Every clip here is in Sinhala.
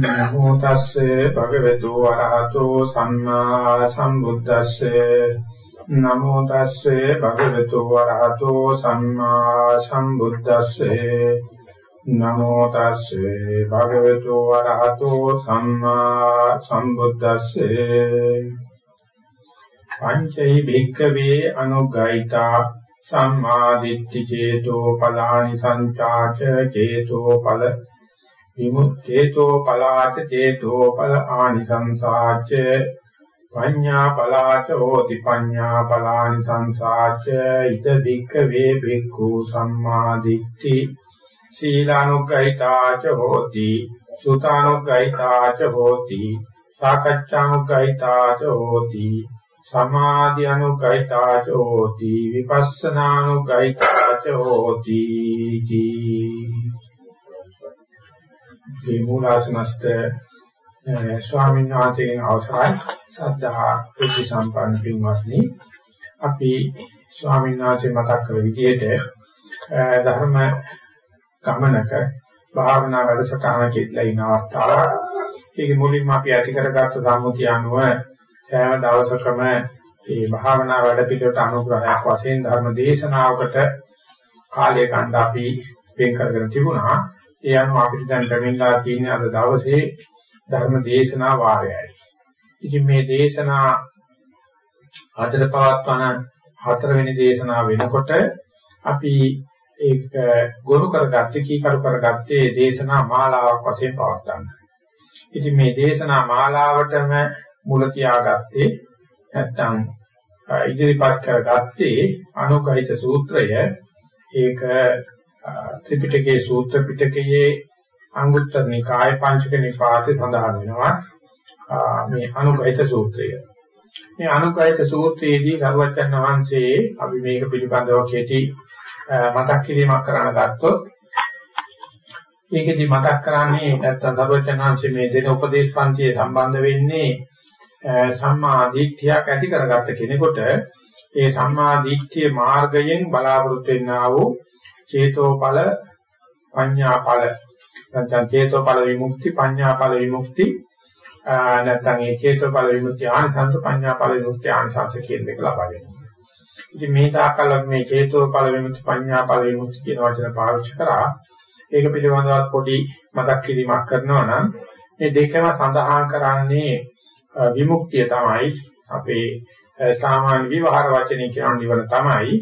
නමෝ තස්සේ භගවතු වරහතෝ සම්මා සම්බුද්දස්සේ. නමෝ තස්සේ භගවතු වරහතෝ සම්මා සම්බුද්දස්සේ. නමෝ තස්සේ භගවතු වරහතෝ සම්මා සම්බුද්දස්සේ. පංචෛ භික්ඛවේ අනුග්ගයිතා සම්මා දිට්ඨි චේතෝ පලානි සංචාච චේතෝ පල විමුක්තේතෝ පලාච චේතෝ පල ආනිසංසාච පඤ්ඤා පලාච හෝති පඤ්ඤා පලානි සංසාච ඉද බික්ක වේ බික්ඛු සම්මා දිට්ඨි සීලානුග්ගහිතාච හෝති සුතානුග්ගහිතාච හෝති සාකච්ඡානුග්ගහිතාච හෝති සමාධි අනුග්ගහිතාච හෝති විපස්සනානුග්ගහිතාච හෝති මේ මූලාසනස්ත ස්වාමීන් වහන්සේගෙන් අවසරයි සද්ධා බුද්ධ සම්පන්න පින්වත්නි අපි ස්වාමීන් වහන්සේ මතක් කළ විදිහට ධර්ම ගමනක භාවනා වැඩසටහන කියලා ඉන අවස්ථාව. ඒක මුලින්ම අපි ඇති කරගත්ත සම්මුතිය අනුව සෑම දවසකම මේ භාවනා වැඩ පිළිවෙලට අනුග්‍රහයක් වශයෙන් ධර්ම දේශනාවකට කාලය ගන්න අපි වෙන් කරගෙන තිබුණා. ඒ අනුව අපිට දැන් ලැබෙන්නලා තියෙන අද දවසේ ධර්ම දේශනා වාරයයි. ඉතින් මේ දේශනා හතර පවත්වන හතරවෙනි දේශනාව වෙනකොට අපි ඒක ගොනු කරගත්තේ කීකරු කරගත්තේ දේශනා මාලාවක් වශයෙන් පවත්වන්න. ඉතින් මේ දේශනා මාලාවටම මුල තියාගත්තේ නැත්තම් ඉදිරිපත් කරගත්තේ අනුගහිත සූත්‍රය ඒක ත්‍රිපිටකයේ සූත්‍ර පිටකයේ අංගුත්තර නිකාය පංචක නිපාතේ සඳහන් වෙනවා මේ අනුගහිත සූත්‍රය. මේ අනුගහිත සූත්‍රයේදී සර්වචන් වහන්සේ අපි මේක පිළිබඳව කෙටි මතක් කිරීමක් කරන්න ගත්තොත් ඒකෙදි මතක් කරන්නේ නැත්තම් සර්වචන් වහන්සේ මේ දෙන උපදේශ පන්තියේ සම්බන්ධ වෙන්නේ සම්මා දිට්ඨියක් ඇති කරගත්ත කෙනෙකුට ඒ සම්මා දිට්ඨිය මාර්ගයෙන් බලාපොරොත්තු වෙන්නා වූ චේතෝඵල පඤ්ඤාඵල නැත්නම් චේතෝඵල විමුක්ති පඤ්ඤාඵල විමුක්ති නැත්නම් ඒ චේතෝඵල විමුක්ති ආනිසංස පඤ්ඤාඵල විමුක්ති ආනිසංස කියන දෙක ලබා ගැනීම. ඉතින් මේ තාකල් මේ චේතෝඵල විමුක්ති පඤ්ඤාඵල විමුක්ති කියන වචන පාවිච්චි කරා. ඒක පිළිබඳව පොඩි මතක් කිරීමක් කරනවා නම් මේ දෙකම සඳහන් කරන්නේ විමුක්තිය තමයි. අපේ සාමාන්‍ය විවහාර වචනේ කියන නිවන තමයි.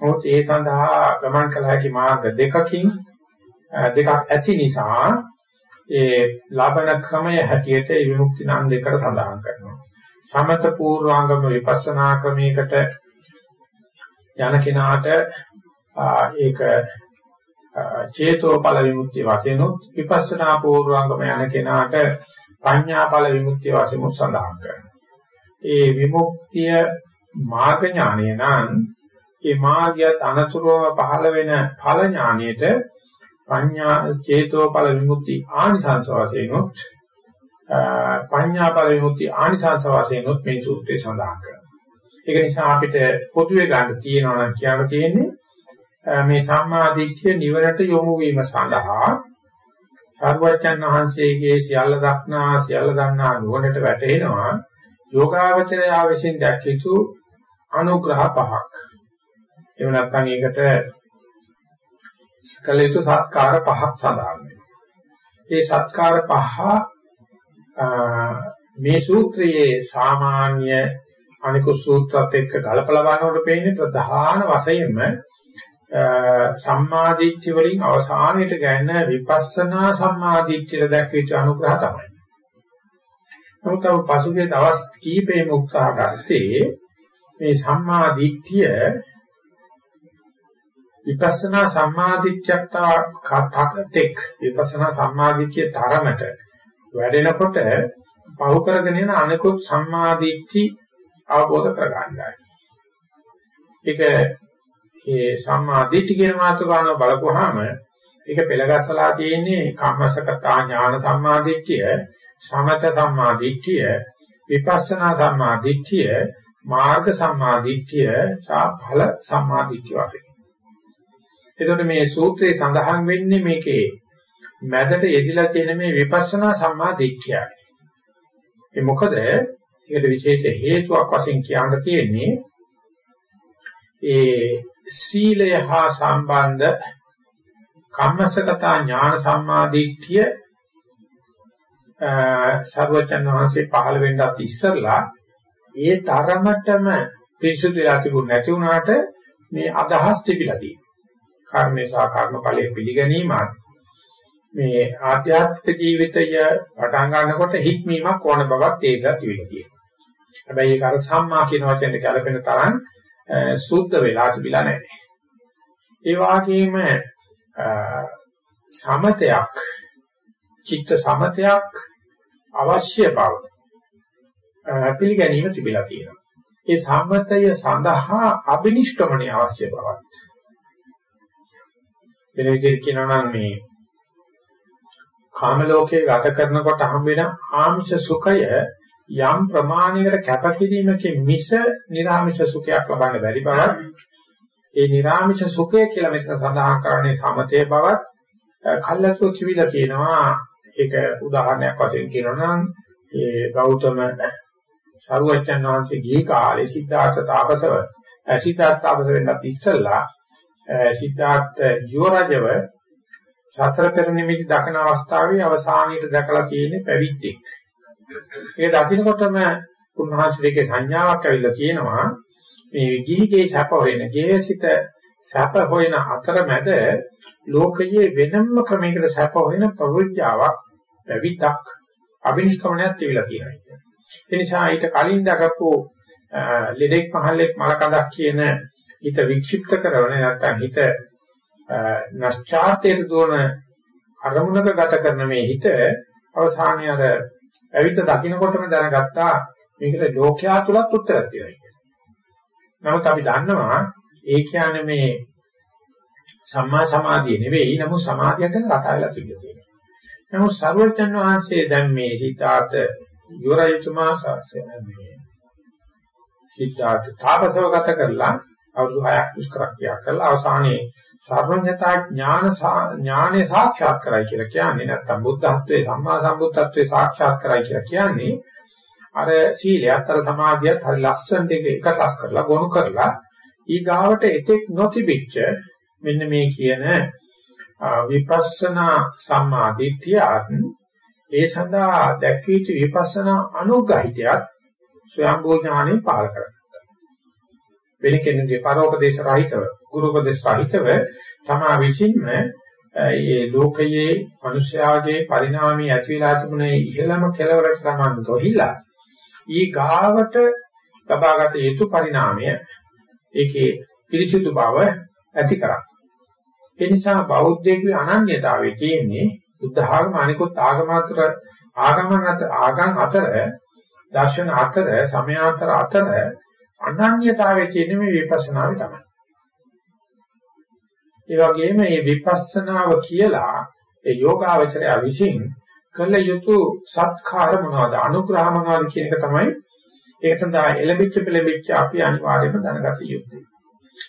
නමුත් ඒ සඳහා ගමන් කළ හැකි මාර්ග දෙකකින් දෙකක් ඇති නිසා ඒ ලබන ක්‍රමය හැටියට විමුක්ති නම් දෙකට සඳහන් කරනවා. සමත පූර්වාංගම විපස්සනා ක්‍රමයකට යන කෙනාට ඒක චේතෝඵල විමුක්තිය වශයෙන් උත් විපස්සනා පූර්වාංගම යන කෙනාට පඤ්ඤාඵල විමුක්තිය වශයෙන් උත් සඳහන් කරනවා. ඒ විමුක්තිය මාර්ග ඥානය නම් ඒ මාර්ගයත් අනතුරුව පහළ වෙන ඵල ඥානයේට පඤ්ඤා චේතෝ ඵල විමුක්ති ආනිසංස වශයෙන් උත් පඤ්ඤා ඵල විමුක්ති ආනිසංස වශයෙන් උත් මේ සූත්‍රයේ සඳහන් කරනවා. ඒක නිසා අපිට පොදුවේ ගන්න තියෙනවා නම් කියන්න තියෙන්නේ මේ සම්මා දිට්ඨිය නිවරට යොමු වීම සඳහා සර්වඥන් වහන්සේගේ සියල්ල දක්නා සියල්ල දන්නා නුවණට වැටෙනවා යෝගාවචරය විසින් දැක් යුතු අනුග්‍රහ පහක්. එහෙම නැත්නම් ඒකට කළ යුතු සත්කාර පහක් සඳහන් වෙනවා. මේ සත්කාර පහ මේ සූත්‍රයේ සාමාන්‍ය අනිකුත් සූත්‍රات එක්ක ගලපලා බලනකොට පේන්නේ ප්‍රධාන වශයෙන්ම සම්මාදිට්ඨිය වලින් අවසානයේට ගන්න විපස්සනා සම්මාදිට්ඨියට දැක්වෙච්ච අනුග්‍රහ තමයි. නමුත් අපි පසුගිය දවස් කීපෙම උත්සාහ ගත්තේ මේ සම්මාදිට්ඨිය විපස්සනා සම්මාදිට්ඨියත්තා කතෙක් විපස්සනා සම්මාදිට්ඨිය තරමට වැඩෙනකොට පහු කරගෙන යන අනිකුත් සම්මාදිට්ඨි අවබෝධ කරගන්නයි. ඒක ඒ සම්මාදිට්ඨි කියන මාතෘකාව බලපුවාම ඒක පෙළගස්සලා තියෙන්නේ කම්මසකතා ඥාන සම්මාදිට්ඨිය, සමත සම්මාදිට්ඨිය, විපස්සනා සම්මාදිට්ඨිය, මාර්ග සම්මාදිට්ඨිය සහ ඵල සම්මාදිට්ඨිය වශයෙන්. එතකොට මේ සූත්‍රයේ සඳහන් වෙන්නේ මේකේ මැදට යෙදිලා තියෙන මේ විපස්සනා සම්මාදිට්ඨියයි. ඒ මොකද ඒකට විශේෂ හේතුවක් වශයෙන් කියන්න තියෙන්නේ ඒ සීලය හා සම්බන්ධ කම්මසගතා ඥාන සම්මාදිට්ඨිය සර්වචන් වහන්සේ පහළ වෙන්නත් ඉස්සරලා ඒ තරමටම පිරිසුදු වෙලා තිබුණ නැති වුණාට මේ අදහස් තිබිලා තියෙනවා. කර්මේ සහ කර්මඵලයේ පිළිගැනීමත් මේ ආධ්‍යාත්මික ජීවිතය පටන් ගන්නකොට හික්මීමක් ඕන බවක් තේරලා තිබිලා තියෙනවා. හැබැයි ඒක අර සම්මා කියන වචනේ කලපෙන තරම් සුද්ධ වෙලා තිබිලා නැහැ. ඒ වගේම සමතයක් චිත්ත සමතයක් අවශ්‍ය බව පිළිගැනීම තිබිලා තියෙනවා. ඒ සම්මතය සඳහා අබිනිෂ්ක්‍මණය අවශ්‍ය බවත් වෙන විදිහට කියනවා නම් මේ කාම ලෝකයේ ගත කරනකොට හම් වෙන ආමිෂ සුඛය යම් ප්‍රමාණයකට කැපකිරීමකින් මිස නිර්ආමිෂ සුඛයක් ලබන්න බැරි බවත් ඒ නිර්ආමිෂ සුඛය කියලා මෙතන සඳහන් කරන්නේ සමතේ බවත් කල්ලාතු කිවිලා තියෙනවා. ඒක උදාහරණයක් වශයෙන් කියනවා නම් ඒ ගෞතම සරුවච්චන් වහන්සේ ගිහි කාලේ සිද්ධාර්ථ තාපසව සිද්ධාර්ථ තාපස වෙන්නත් ඉස්සෙල්ලා සිද්ධාර්ථ යුවරජව සතර පෙර නිමිති දකින අවස්ථාවේ අවසානයේට දැකලා තියෙන්නේ පැවිද්දෙක්. ඒ දකින්නකොටම උන්වහන්සේගේ සංඥාවක් ඇවිල්ලා තියෙනවා මේ ගිහිගේ සැප හොයන ගේසිත සැප හොයන අතරමැද ලෝකයේ වෙනම ක්‍රමයකට සැප හොයන ප්‍රවෘත්‍යාවක් පැවිද්දක් අභිනිෂ්ක්‍මණයක් තිබිලා තියෙනවා. ඒ නිසා ඊට කලින් දකපු ලෙඩෙක් පහල්ලෙක් මලකඳක් කියන හිත වික්ෂිප්ත කරන නැත්නම් හිත නැස්චාර්තයට දුවන අරමුණක ගත කරන මේ හිත අවසානයේ අර ඇවිත් දකින්නකොටම දැනගත්තා මේකට ලෝකයා තුලත් උත්තරයක් තියෙනවා කියලා. නමුත් අපි දන්නවා ඒ කියන්නේ මේ සම්මා සමාධිය නෙවෙයි නමුත් සමාධිය ගැන කතා වෙලා තිබෙනවා. නමුත් සර්වඥන් වහන්සේ දැන් මේ හිතාට යෝරයිතුමා මේ සිද්ධාර්ථ තාපසව ගත කරලා අවුරුදු 6ක් දුෂ්කරක්‍රියා කරලා අවසානයේ සර්වඥතා ඥාන ඥානේ සාක්ෂාත් කරයි කියලා කියන්නේ නැත්නම් බුද්ධත්වයේ සම්මා සම්බුද්ධත්වයේ සාක්ෂාත් කරයි කියලා කියන්නේ අර සීලයත් අර සමාධියත් හරි ලස්සනට එක එකසස් කරලා ගොනු කරලා ඊගාවට එතෙක් නොතිබිච්ච මෙන්න මේ කියන විපස්සනා සම්මාදිට්ඨියත් ඒ සඳහා දැක්විච්ච විපස්සනා අනුග්‍රහිතයත් ස්වයංබෝ ඥානෙ පාල කරගන්නවා. වෙන කෙනෙකුගේ පරෝපදේශ රහිතව, ගුරුපදේශ රහිතව තමා විසින්ම මේ ලෝකයේ මිනිස්යාගේ පරිණාමී ඇතිවලා තිබුණේ ඉහළම කෙලවරට සමාන ගොහිලා ඊ ගාවට ලබාගත යුතු පරිණාමය ඒකේ පිරිසිදු බව ඇති කරා. ඒ නිසා බෞද්ධයෙකුගේ අනන්‍යතාවයේ තියෙන්නේ බුද්ධ ආගම අනිකුත් ආගම අතර ආගම අතර ආගම් අතර දර්ශන අතර සමයාතර අතර අනන්‍යතාවයේ තියෙන මේ විපස්සනාවේ තමයි. ඒ වගේම මේ විපස්සනාව කියලා ඒ යෝගාවචරය විසින් කළ යුතු සත්කාර මොනවද අනුග්‍රහ මොනවද කියන එක තමයි ඒක සඳහා එළඹිච්ච පෙළඹිච්ච අපි අනිවාර්යයෙන්ම දැනගත යුත්තේ.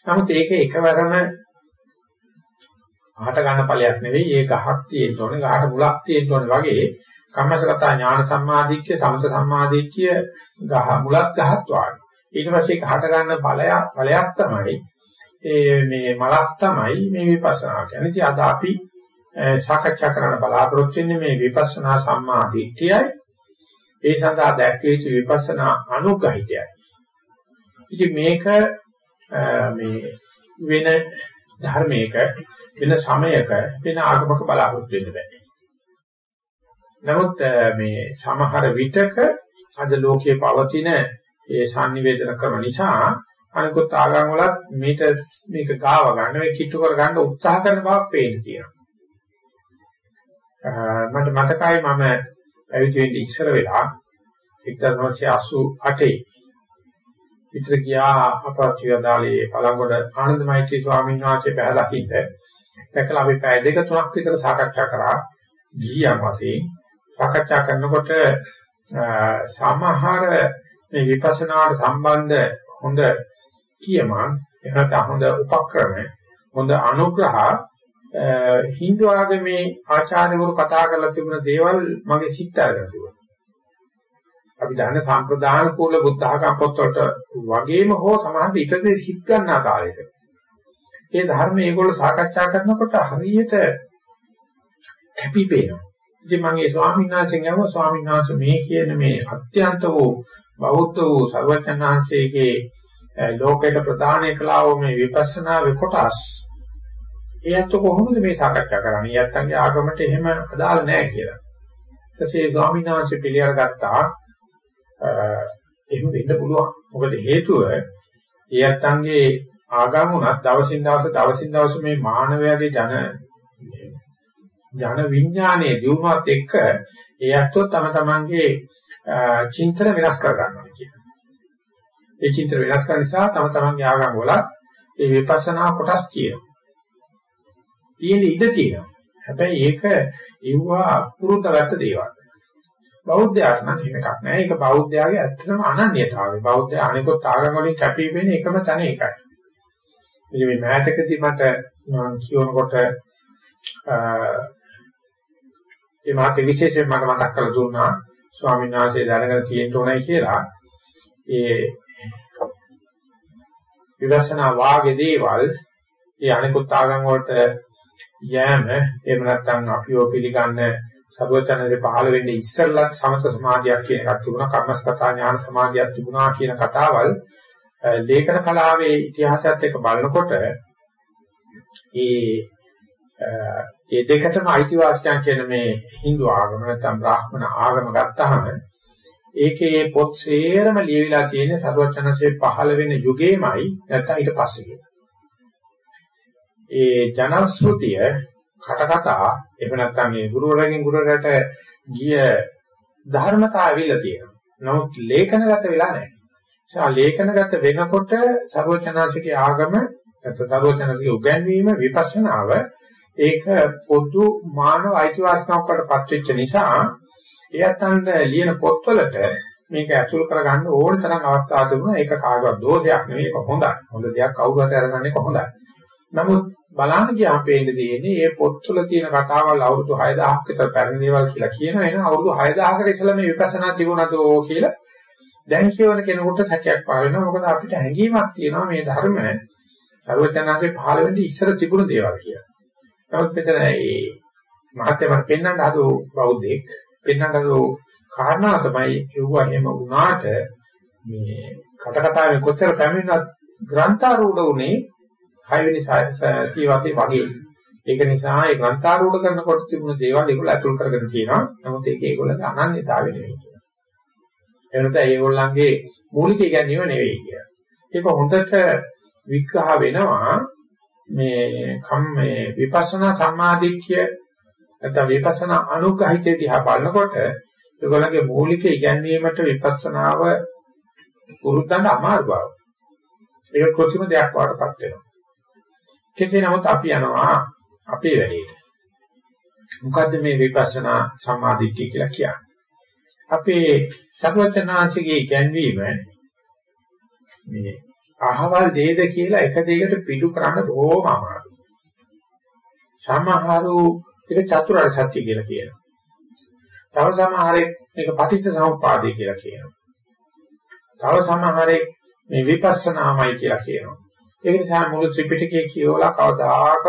නමුත් ඒක එකවරම අහට ගන්න ඵලයක් නෙවෙයි ඒ ගහක් තියෙන්න ඕනේ ගහට මුලක් තියෙන්න ඕනේ වගේ කම්මසගත ඥාන සම්මාදිට්ඨිය සමත සම්මාදිට්ඨිය ගහ මුලක් ගහක් වාගේ ඊට පස්සේ ඒක හට ගන්න ඵලයක් ඵලයක් තමයි ඒ මේ මලක් තමයි මේ විපස්සනා කියන්නේ. ඉතින් අද අපි සාකච්ඡා කරන්න බලාපොරොත්තු වෙන්නේ මේ විපස්සනා සම්මාදිට්ඨියයි ඒ සඳහා දැක්විය යුතු විපස්සනා අනුග්‍රහිතයයි. ඉතින් මේක මේ වෙන ධර්මයක වෙන සමයක වෙන ආගමක බලාපොරොත්තු වෙන්න බෑ. නමුත් මේ සමහර විටක අද ලෝකයේ පවතින ඒ sannivedana ක්‍රම නිසා අනිකුත් ආගම් වලත් මේක මේක ගාව ගන්න මේ කිට්ටු කර ගන්න උත්සාහ කරන බවක් පේන්න තියෙනවා. මට මතකයි මම ඇවිත් වෙන්නේ ඉස්සර වෙලා 1988 විතර ගියා අපරාධියදාලේ පළඟොඩ ආනන්ද මෛත්‍රී ස්වාමීන් වහන්සේ බැලලා කින්ද දැකලා අපි පැය දෙක තුනක් විතර සාකච්ඡා කරා ගිහියන් වශයෙන් සාකච්ඡා කරනකොට සමහර මේ විපස්සනාට සම්බන්ධ හොඳ කියමන් එහෙත් හොඳ උපක්‍රම හොඳ අනුග්‍රහ හින්දු ආගමේ ආචාර්යවරු කතා කරලා තිබුණ දේවල් මගේ සිත් අරගෙන තිබුණා. අපි දන්න සම්ප්‍රදාන කූල බුද්ධ ආගම් පොත්වලට වගේම හෝ සමහර ඉතදේ සිත් ගන්නා කාලෙක. ඒ ධර්ම මේගොල්ලෝ සාකච්ඡා කරනකොට හරියට කැපිපේනවා. ඉතින් මම ඒ ස්වාමීන් වහන්සේගෙන් අහුවා ස්වාමීන් වහන්සේ මේ කියන මේ අත්‍යන්ත වූ බෞද්ධ වූ සර්වඥාන්සේගේ ලෝකයට ප්‍රදානය කළා වූ මේ විපස්සනා වෙකොටස් එයත් කොහොමද මේ සාකච්ඡා කරන්නේ? යත්තන්ගේ ආගමට එහෙම අදාළ නැහැ කියලා. ඊටසේ ස්වාමීන් වහන්සේ පිළිඅර ගත්තා එහෙම වෙන්න පුළුවන්. මොකද හේතුව එයත්තන්ගේ ආගම උනත් දවසින් දවස දවසින් දවස මේ මානවයාගේ ජන ජන විඥානයේ දියුණුවත් එක්ක ඒ ඇත්තෝ තම තමන්ගේ චින්තන වෙනස් කර ගන්නවා කියනවා. ඒ චින්තන වෙනස් කරන නිසා තම තමන්ගේ ආගම් වල ඒ විපස්සනා කොටස් කියනවා. තියෙන ඉඩ තියෙනවා. හැබැයි ඒක ඉවුවා පුරුද්දගත්ත දේවල්. බෞද්ධයාට නම් එහෙම එකක් නෑ. ඒක බෞද්ධයාගේ ඇත්තටම අනන්‍යතාවය. බෞද්ධය අනිකොත් ආගම් වලින් කැපී පෙනෙන එකම තැන ඒකයි. ඉතින් මේ මෑතකදී මට කියනකොට ඒ මාතේ විශේෂයෙන් මට මතක් කරලා දුන්නා ස්වාමීන් වහන්සේ දැනගෙන තියෙන්න ඕනයි කියලා. ඒ විවසනා වාගේ දේවල් ඒ අනිකුත් ආගම් වලට යෑම එහෙම නැත්නම් අපිව පිළිගන්න සර්වචනයේ පහළ වෙන්නේ ඉස්සෙල්ලත් සමත සමාධියක් කියන එකක් තිබුණා කර්මස්කතා ඥාන සමාධියක් තිබුණා කියන කතාවල් ලේඛන කලාවේ ඉතිහාසයත් එක්ක බලනකොට ඒ ඒ දෙකටම අයිතිවාසිකම් කියන මේ Hindu ආගම නැත්නම් බ්‍රාහ්මණ ආගම ගත්තාම ඒකේ පොත් සේරම ලියවිලා තියෙන සරුවචනසේ පහළ වෙන යුගේමයි නැත්නම් ඊට පස්සේ කියන. ඒ ජනශ්‍රුතිය කටකතා එහෙම නැත්නම් මේ ගුරුවරගෙන් ගුරුවරට ගිය ධර්මතාව ඇවිල්ලා තියෙනවා. නමුත් ලේඛනගත වෙලා නැහැ. ඒ ලේඛනගත වෙනකොට සරුවචනසිකේ ආගම නැත්නම් සරුවචනසිකේ උගන්වීම විපස්සනාව ඒක පොදු මානව අයිතිවාසිකමකට පත්වෙච්ච නිසා එයත්න්ට ලියන පොත්වලට මේක ඇතුල් කරගන්න ඕන තරම් අවස්ථා තිබුණා. ඒක කාගවත් දෝෂයක් නෙවෙයි. ඒක හොඳයි. හොඳ දෙයක් කවුරුහට අරගන්නේ කොහොඳයි. නමුත් බලන්න ගියාම පේන්නේ තියෙන්නේ මේ පොත්වල තියෙන කතාවල් අවුරුදු 6000ක් විතර පැරණි දේවල් කියලා කියනවා. එහෙනම් අවුරුදු 6000කට ඉස්සෙල්ලා මේ විපස්සනා තිබුණාද කියලා දැන් කියවන කෙනෙකුට සැකයක් පහළ වෙනවා. මොකද අපිට හැඟීමක් තියෙනවා මේ ධර්ම සර්වචනාසේ පහළ වෙන්නේ ඉස්සර තිබුණු දේවල් කියලා. නමුත් මෙතන මේ මහත්යම පෙන්වන්න හදු බෞද්ධෙක් පෙන්වන්න හදු කාරණා තමයි කිව්වා එහෙම වුණාට මේ කටකතාවේ කොච්චර පැමිණුණත් ග්‍රන්ථාරූඪ උනේ හයවෙනි සීවාසේ වගේ. ඒක නිසා ඒ ග්‍රන්ථාරූඪ කරනකොට තිබුණු දේවල් ඒගොල්ලෝ අතුල් කරගෙන තියෙනවා. නමුත් ඒක ඒගොල්ලන්ගේ අනන්‍යතාවය නෙවෙයි කියනවා. එනත ඒගොල්ලන්ගේ මූලික ඉගැන්වීම නෙවෙයි කියනවා. ඒක හොඳට විග්‍රහ වෙනවා මේ කම් මේ විපස්සනා සම්මාදිට්ඨිය නැත්නම් විපස්සනා අනුග්‍රහිතය දිහා බලනකොට ඒගොල්ලන්ගේ මූලික ඉගැන්වීමට විපස්සනාව පුරුද්දන්න අමාරු බව. ඒක කොච්චර දෙයක් වඩපත් වෙනවා. කෙසේ නමුත් අපි යනවා අපේ වැඩේට. මොකද්ද මේ විපස්සනා සම්මාදිට්ඨිය කියලා කියන්නේ? අපේ සර්වචනාංශිකේ ඉගැන්වීම මේ අහවල් දෙයද කියලා එක දෙයකට පිටු කරන්න බොහොම අමාරුයි. සමහරු ඒක චතුරාර්ය සත්‍ය කියලා කියනවා. තව සමහරෙක් මේක පටිච්ච සමුප්පාදේ කියලා කියනවා. තව සමහරෙක් මේ විපස්සනාමයි කියලා කියනවා. ඒ නිසා මුළු ත්‍රිපිටකය කියවලා කවදාක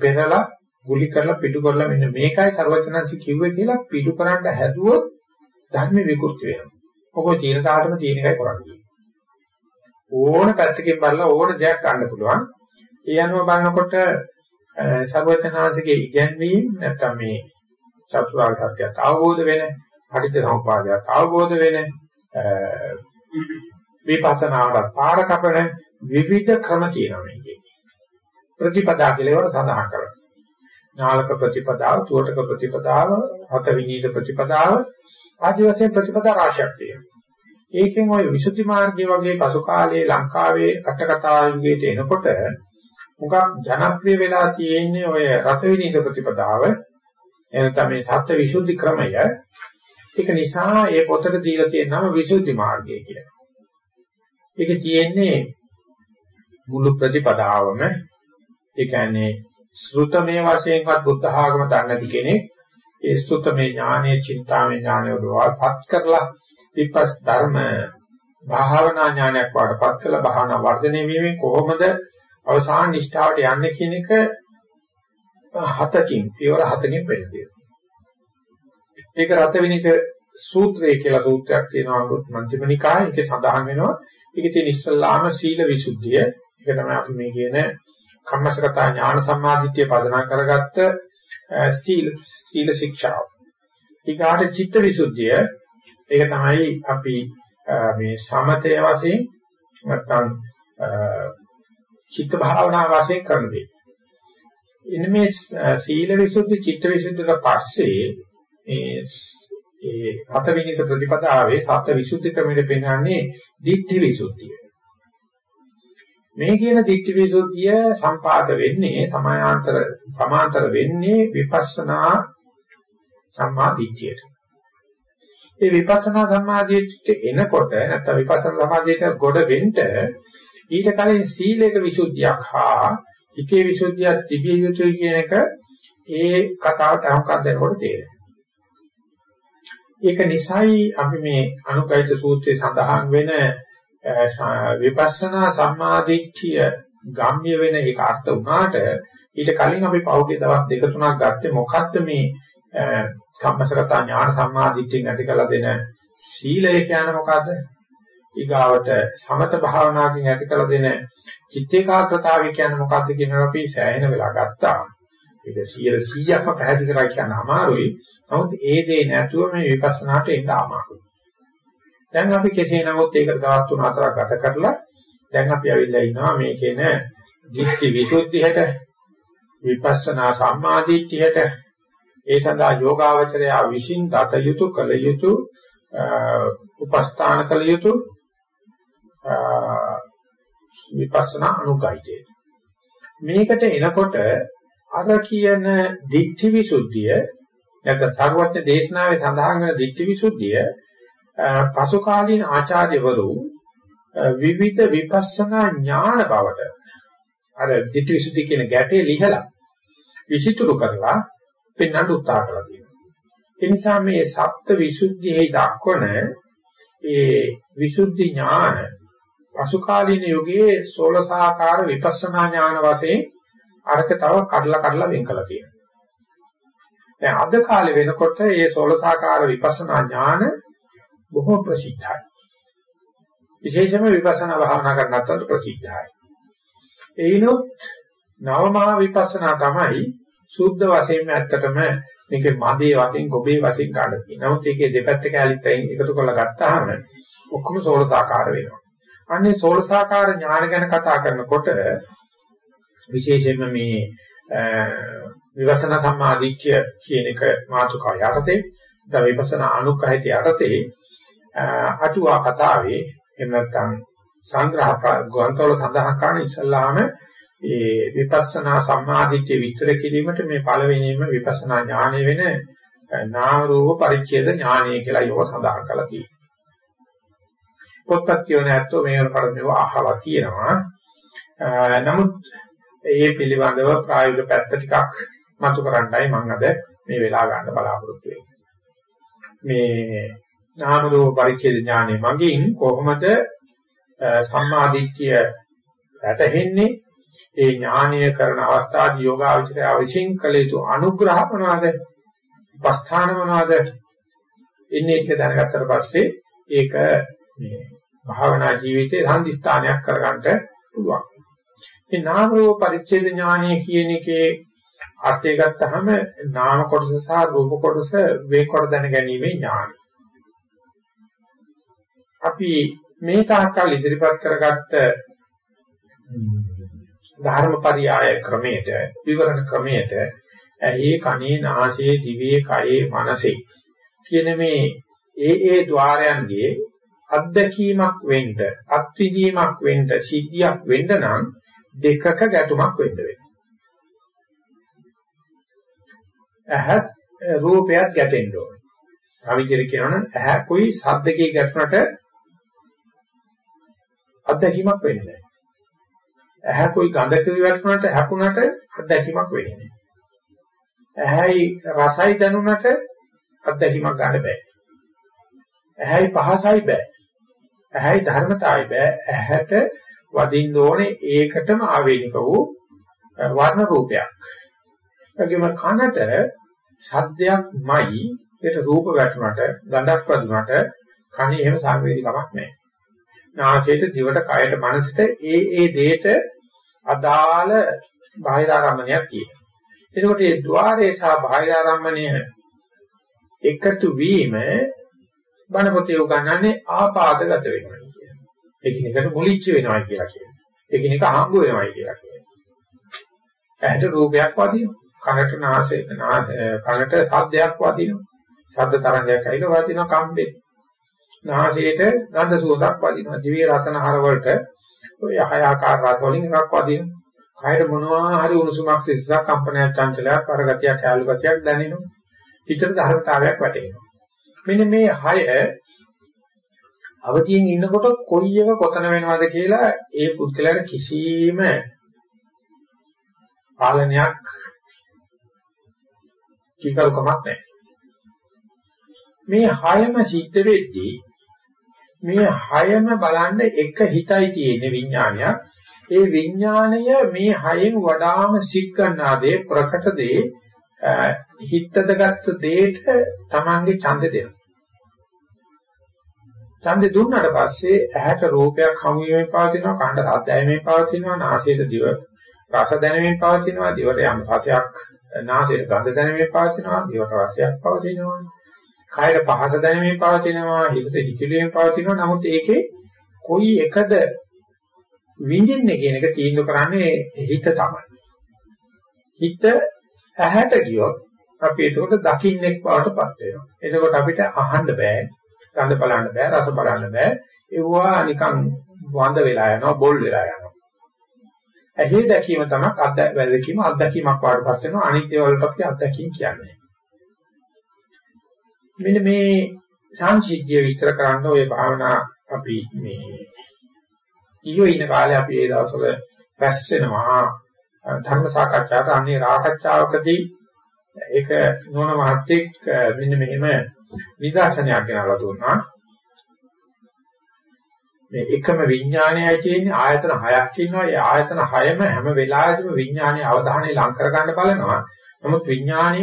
පෙරලා ගුලි කරලා පිටු කරලා මෙන්න මේකයි ਸਰවචනන්සි කිව්වේ කියලා පිටු කරන්න හැදුවොත් ධර්ම විකෘති වෙනවා. ඔබ තීන තාටම තීන එකයි කරන්නේ. ඕන පැත්තකින් බලලා ඕන දෙයක් ගන්න පුළුවන්. ඒ අනුව බලනකොට සර්වඥාන්සේගේ ඉගැන්වීම් නැත්නම් මේ චතුරාර්ය සත්‍යය අවබෝධ වෙන, පටිච්ච සමුප්පාදය අවබෝධ වෙන විපස්සනාවට පාර කපන විවිධ ක්‍රම තියෙනවා මේකේ. ප්‍රතිපදා කියලා ඒවට සඳහන් කරනවා. නාලක ප්‍රතිපදාව, තුවටක ප්‍රතිපදාව, හත විනීත ප්‍රතිපදාව ආදි වශයෙන් ප්‍රතිපදා රාශියක් තියෙනවා. ඒකෙන් ওই විසුද්ධි මාර්ගයේ වගේ පසු කාලයේ ලංකාවේ අටකතා යුගයට එනකොට මුගක් ජනප්‍රිය වෙලා තියෙන්නේ ඔය රත විනීත ප්‍රතිපදාව. එනතම මේ සත්‍ය විසුද්ධි ක්‍රමය. ඒක නිසා ඒ පොතට දීලා තියෙන නම විසුද්ධි මාර්ගය කියලා. ඒකේ තියෙන්නේ මුළු ප්‍රතිපදාවම ඒ කියන්නේ ශ්‍රුතමේ වශයෙන්වත් බුද්ධ ආගම දන්නේ නැති කෙනෙක් ඒ ශ්‍රුතමේ ඥානයේ චින්තාමේ ඥානය වලපත් කරලා විපස් ධර්ම භාවනා ඥානයක් වඩපත් කළ භාවනා වර්ධනය වීමෙන් කොහොමද අවසාන නිෂ්ඨාවට යන්නේ කියන එක හතකින් පියවර හතකින් පෙන්නනවා. ඒක රත විනිත සූත්‍රය කියලා සූත්‍රයක් තියෙනවා මධ්‍යම නිකායේ ඒකේ සඳහන් වෙනවා. ඒකේ තියෙන ඉස්සල්ලාම සීල විසුද්ධිය. ඒක තමයි අපි මේ කියන කම්මසගතා ඥාන සම්මාදිට්ඨිය පදනම් කරගත්ත සීල සීල ශික්ෂාව. ඊගාට චිත්ත විසුද්ධිය. ඒක තමයි අපි මේ සමතය වශයෙන් නැත්නම් චිත්ත භාවනා වශයෙන් කරන දේ. ඉන්නේ මේ සීල විසුද්ධි චිත්ත විසුද්ධියට පස්සේ ඒ ඒ හත විනිත ප්‍රතිපදාවේ සත්‍ය විසුද්ධි ක්‍රමෙට පෙන්වන්නේ දිට්ඨි විසුද්ධිය. මේ කියන දිට්ඨි විසුද්ධිය සම්පාද වෙන්නේ සමායාන්තර සමාන්තර වෙන්නේ විපස්සනා සම්මා දිට්ඨියට. ඒ විපස්සනා සම්මාදියට එනකොට නැත්නම් විපස්සනා සමාධියට ගොඩ වෙන්න ඊට කලින් සීලේක විසුද්ධියක් හා ඉකේ විසුද්ධියක් තිබිය යුතුයි කියන එක ඒ කතාවට අහුම්කම් දෙනකොට තේරෙනවා. ඒක නිසායි අපි මේ අනුකයිත සූත්‍රයේ සඳහන් වෙන විපස්සනා සම්මාදිට්ඨිය ගම්ම්‍ය වෙන එක අර්ථ වුණාට ඊට කලින් අපි පෞද්ගලික දවස් දෙක තුනක් ගත්තේ මොකද්ද මේ කම්මසගත ඥාන සම්මාදිට්ඨිය ඇති කළ දෙන සීලය කියන්නේ මොකද්ද? ඊගාවට සමත භාවනාවකින් ඇති කළ දෙන චිත්ත ඒකාග්‍රතාවය කියන්නේ මොකද්ද කියනවා අපි සෑහෙන වෙලා ගත්තා. ඒක 100%ක්ම පැහැදිලි කරලා කියන්න අමාරුයි. නමුත් ඒ දේ නැතුව මේ විපස්සනාට එන්න අමාරුයි. දැන් අපි කෙසේ නමුත් ඒකට දවස් 3-4ක් ගත කරලා දැන් අපි ඇවිල්ලා ඉන්නවා මේකේන ධිට්ඨි විසුද්ධියට විපස්සනා සම්මාදිට්ඨියට ඒ සඳහා යෝගාවචරය විශ්ින් දත යුතු කල යුතු උපස්ථාන කල යුතු විපස්සනා අනුගායිතේ මේකට එනකොට අර කියන දිට්ඨි විසුද්ධිය නැත්නම් සර්වඥ දේශනාවේ සඳහන් වෙන දිට්ඨි විසුද්ධිය පසු කාලීන ආචාර්යවරු විවිධ විපස්සනා ඥාන බවට අර දිට්ඨි විසුද්ධිය කියන ගැටේ ලිහලා විසිතුරු කරලා පෙන්වන්න උත්සාහ කරලා තියෙනවා. ඒ නිසා මේ සත්‍ය විසුද්ධියේ දක්වන ඒ විසුද්ධි ඥාන පසු කාලීන යෝගයේ 16 ආකාර විපස්සනා ඥාන වශයෙන් අරක තව කඩලා කඩලා වෙන් කළා තියෙනවා. දැන් අද කාලේ වෙනකොට මේ 16 ආකාර විපස්සනා ඥාන බොහෝ ප්‍රසිද්ධයි. විශේෂයෙන්ම විපස්සනා භාවනා කරනත් ප්‍රසිද්ධයි. එයිනොත් නවමහා විපස්සනා තමයි සුද්ධ වශයෙන්ම ඇත්තටම මේකේ මදේ වශයෙන් ගොබේ වශයෙන් ගන්න තියෙනවා. නමුත් ඒකේ දෙපැත්ත කැලිත් එකතු කරලා ගත්තාම ඔක්කොම 16 ආකාර වෙනවා. අන්නේ 16 ආකාර ඥාන ගැන කතා කරනකොට විශේෂයෙන්ම මේ විවසන සම්මාදිච්චය කියන එක මාතෘකාව යටතේ ද විපස්සනා අනුකහිත යටතේ අටුවා කතාවේ එහෙම නැත්නම් සංග්‍රහ ග්‍රන්ථවල සඳහන් කරන ඉස්ලාම ඒ විපස්සනා සම්මාදිට්ඨිය විස්තර කිරීමට මේ පළවෙනිම විපස්සනා ඥානය වෙන නාම රූප පරිච්ඡේද ඥානය කියලා යෝග සඳහන් කරලා තියෙනවා. පොත්පත් කියන ඇත්තෝ මේ වරපරදේව අහලා තියෙනවා. නමුත් ඒ පිළිබඳව ප්‍රායෝගික පැත්ත ටිකක් මතු කරන්නයි මම අද මේ වෙලාව ගන්න බලාපොරොත්තු වෙන්නේ. මේ නාම රූප පරිච්ඡේද ඥානෙ මගින් කොහොමද සම්මාදිට්ඨිය රැටෙන්නේ ඒ ඥානීය කරන අවස්ථාදී යෝගාවචරය අවශ්‍යං කළ යුතු අනුග්‍රහ මොනවාද? උපස්ථාන මොනවාද? ඉන්නේ ටික දැනගත්තට පස්සේ ඒක මේ භාවනා ජීවිතේ සම්දිස්ථානයක් කරගන්න පුළුවන්. මේ නාම රූප පරිච්ඡේද ඥානය කියන එකේ අර්ථය ගත්තහම නාම කොටස සහ රූප කොටස වේකොට දැන ගැනීමේ ඥානයි. අපි මේ තාක්කල් ඉදිරිපත් කරගත්ත ධර්මපරියාය ක්‍රමයට විවරණ ක්‍රමයට ඇහි කනේ නාසයේ දිවේ කයේ මනසේ කියන මේ ඒ ඒ ద్వාරයන්ගේ අත්දැකීමක් වෙන්න අත්විදීමක් වෙන්න සිද්ධියක් වෙන්න නම් දෙකක ගැටුමක් වෙන්න වෙනවා. ඇහත් රූපයත් ගැටෙන්න ඕනේ. අවිචර කියනවනම් ඇහකුයි ශබ්දකේ ගැටුණට අත්දැකීමක් වෙන්නේ නැහැ. ඇහකුයි ගඳකුයි වැටුණට හැපුණට අත්දැකීමක් වෙන්නේ නැහැ. ඇහැයි රසයි දැනුණට අත්දැකීමක් ගන්න බෑ. ඇහැයි පහසයි බෑ. ඇහැයි ධර්මතාවයි බෑ. ඇහැට වදින්න ඕනේ ඒකටම ආවේනික වූ වර්ණ රූපයක්. ඒකම කනට සද්දයක්මයි ඒකට රූප වැටුණට ගඳක් වදුනට කනේ එහෙම සංවේදීකමක් නැහැ. නාසයට දිවට කයට මනසට ඒ ඒ දෙයට අදාළ බාහිර ආරම්භණයක් තියෙනවා. එතකොට මේ ద్వාරේ සහ බාහිර ආරම්භණය එකතු වීම බණ පොතේ උගන්වන්නේ ආපාදගත වෙනවා කියන. එකිනෙකට මුලිච්ච වෙනවා කියලා කියනවා. එකිනෙක හම්බ වෙනවා කියලා කියනවා. ඇහැට රූපයක් වදිනවා. කනට නාසයට කනට ශබ්දයක් වදිනවා. ශබ්ද තරංගයක් ඇවිල්ලා වදිනවා කම්බේ. නාසයට ගඳ සුවඳක් වදිනවා. දිවේ රසනහර වලට ඔය හය ආකාර රස වලින් එකක් වදිනවා. කයර මොනවා හරි උණුසුමක් සිස්සක් කම්පනයක් චංචලයක් පරගතියක් යාලු ගතියක් දැනෙනවා. හිතට ධර්මතාවයක් වැටෙනවා. මෙන්න මේ හය අවතියෙන් ඉන්නකොට කොයි එක කොතන වෙනවද කියලා ඒ පුද්ගලයාට කිසිම පාලනයක් කීකරුකමක් නැහැ. මේ හයම සිද්ධ වෙද්දී මේ හයම බලන්න එක හිතයි තියෙන විඥානයක්. ඒ විඥාණය මේ හයෙන් වඩාම සිත් ගන්නා දේ ප්‍රකට දේ හිතදගත් දෙයට Tamange ඡන්ද දෙනවා. ඡන්ද දුන්නාට පස්සේ ඇහැට රූපයක් හමු වීමෙන් පවතිනවා, කනට ශබ්ද ඇහිමෙන් පවතිනවා, නාසයට දිව රස දැනෙමින් පවතිනවා, දිවට යම් රසයක්, නාසයට ගඳ දැනෙමින් පවතිනවා, දිවට රසයක් පවතිනවා. කායර පහස දැනෙමින් පවතිනවා හිතට හිතිලියෙන් පවතිනවා. නමුත් ඒකේ කොයි එකද විඳින්නේ කියන එක තීන්දුව කරන්නේ හිත තමයි. හිත ඇහැට ගියොත් අපි ඒකට දකින්නෙක් බවටපත් වෙනවා. එතකොට අපිට අහන්න බෑ ගඳ බලන්න බෑ රස බලන්න බෑ. ඒවා නිකන් වඳ වෙලා යනවා බොල් වෙලා යනවා. ඇහි දැකීම තමයි අත්දැකීම අත්දැකීමක් වඩපත් වෙනවා. අනිත්‍ය වලට අපි අත්දැකීම් කියන්නේ. මෙන්න මේ සංසිද්ධිය විස්තර කරන්න ඔය භාවනා අපි මේ ඊයෝ ඉන්න කාලේ අපි ඒ දවස්වල රැස් වෙනවා. ධර්ම සාකච්ඡාවට අන්නේ රාකච්ඡාවකදී ඒක නෝන මහත්තයෙක් මෙන්න මෙහෙම නිදර්ශනයක් ගෙනල්ලා දුන්නා. මේ එකම විඥානයයි තියෙන්නේ ආයතන හයක් ඉන්නවා. ඒ ආයතන හයම හැම වෙලාවෙදිම විඥානයේ අවධානය ලං කර ගන්න බලනවා. නමුත් විඥානය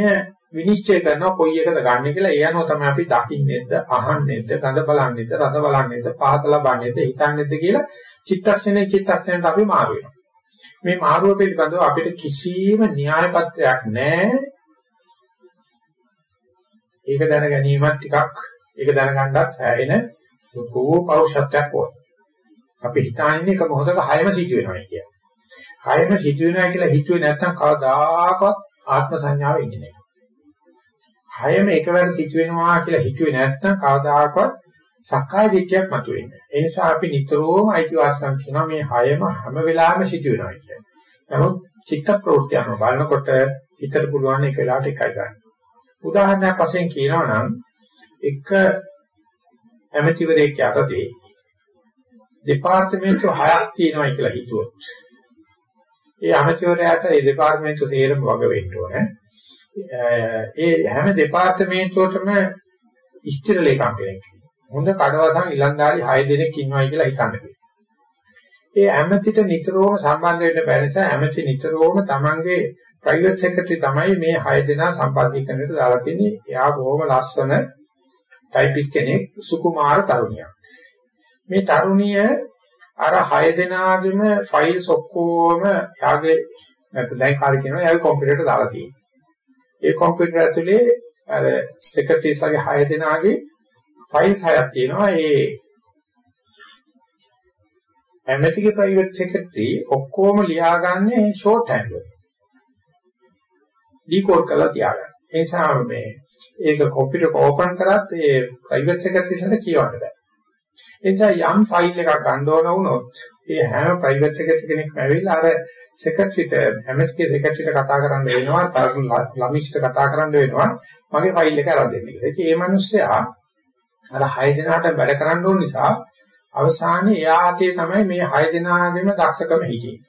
විනිශ්චය කරනවා කොයි එකද ගන්න කියලා. ඒ අනුව තමයි අපි දකින්නේද අහන්නේද ගඳ බලන්නේද රස බලන්නේද පහත ලබන්නේද හිතන්නේද කියලා චිත්තක්ෂණේ චිත්තක්ෂණයට අපි මාරු වෙනවා. මේ මාරුව පිළිබඳව අපිට කිසිම න්‍යාය පත්‍රයක් නැහැ. ඒක දැන ගැනීමත් ටිකක් ඒක දැනගන්නත් සෑහෙන ලොකු පෞරුෂත්වයක් ඕන. අපි හිතන්නේ එක මොහොතක හයම සිදු වෙනවා කියලා. හයම සිදු වෙනවා කියලා හිතුවේ නැත්නම් කවදාකවත් ආත්ම සංඥාව එන්නේ නැහැ. හයම එකවර සිදු වෙනවා කියලා හිතුවේ නැත්නම් කවදාකවත් සක්කාය දිට්ඨියක් මතුවෙන්නේ. ඒ නිසා අපි නිතරම අයිතිවාසිකම් කියනවා මේ හයම හැම වෙලාවෙම සිදු වෙනවා කියන්නේ. නමුත් චිත්ත ප්‍රවෘත්ති අනුව බලනකොට හිතට පුළුවන් එක වෙලාවට එකයි ගන්න. උදාහරණයක් වශයෙන් කියනවා නම් එක ඇමතිවරයෙක් යටතේ දෙපාර්තමේන්තු හයක් තියෙනවා කියලා හිතුවොත් ඒ ඇමතිවරයාට ඒ දෙපාර්තමේන්තු තේරම වග වෙන්න ඕනේ. ඒ හැම දෙපාර්තමේන්තුවකම ස්ථිර ලේකම් කෙනෙක්. හොඳ කඩවසන් ඉලන්දාරි 6 දෙනෙක් ඉන්නවයි කියලා හිතන්න ඒ ඇමතිට නිතරම සම්බන්ධ වෙන්න බැරි නිසා ඇමති නිතරම තමන්ගේ ප්‍රයිවට් සෙක්‍රටරි තමයි මේ 6 දෙනා සම්පාදීකරණයට දාලා තියෙන්නේ. එයා බොහොම ලස්සන ටයිපිස් කෙනෙක් සුකුමාර තරුණියක්. මේ තරුණිය අර 6 දෙනාගේම ෆයිල්ස් ඔක්කොම යාගේ නැත්නම් දැන් කාර්ය කරනවා යාගේ කම්පියුටරේට දාලා තියෙනවා. ඒ කම්පියුටර් ඇතුලේ අර සෙක්‍රටරිස් වගේ 6 දෙනාගේ ෆයිල්ස් හයක් තියෙනවා. ඒ ඇමතිගේ ප්‍රයිවට් සෙක්‍රටරි ඔක්කොම ලියාගන්නේ ෂෝට් හෑන්ඩ් වලින්. ඩිකෝඩ් කරලා තියාගන්න. ඒ නිසා මේ ඒක කම්පියුටර් ඕපන් කරත් ඒ ප්‍රයිවට් සෙක්‍රටරිස්ලට කියවන්න බෑ. ඒ නිසා යම් ෆයිල් එකක් ගන්න ඕන වුණොත් ඒ හැම ප්‍රයිවට් සෙක්‍රටරි කෙනෙක්ම ඇවිල්ලා අර සෙක්‍රටරිට ඇමතිගේ සෙක්‍රටරිට කතා කරන්න වෙනවා, ළමිෂ්ට කතා කරන්න වෙනවා. මගේ ෆයිල් එක අරන් දෙන්න කියලා. ඉතින් මේ මිනිස්සයා අර 6 දෙනාට වැඩ කරන්න ඕන නිසා අවසානයේ එයා අතේ තමයි මේ 6 දෙනාගේම දක්ෂකම හිටියේ.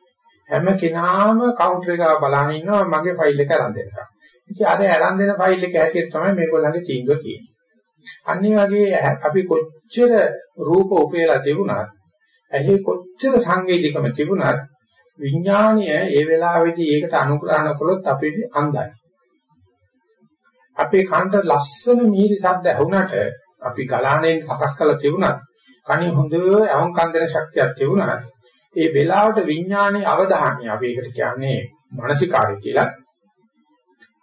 හැම කෙනාම කවුන්ටර් එක බලන ඉන්නවා මගේ ෆයිල් එක අරන් දෙන්නකම්. ඉතින් අර අරන් දෙන ෆයිල් එක හැටියට තමයි මේගොල්ලන්ගේ තීන්දුව තියෙන්නේ. අනිත් වගේ අපි කොච්චර රූප උපේලා තිබුණත් ඇහි කොච්චර සංවේදීකම තිබුණත් විඥානය ඒ වෙලාවේදී ඒකට අනුග්‍රහණ කළොත් අපිට අන්දයි. අපේ කන්ට ලස්සන මීරි ශබ්ද ඇහුණට අපි ගලාණයෙන් සකස් කරලා තිබුණත් කණි හොඳ අහුන් කන්දන ශක්තියක් තිබුණත් ඒ වෙලාවට විඥානයේ අවධානය අපි ඒකට කියන්නේ මානසිකාරය කියලා.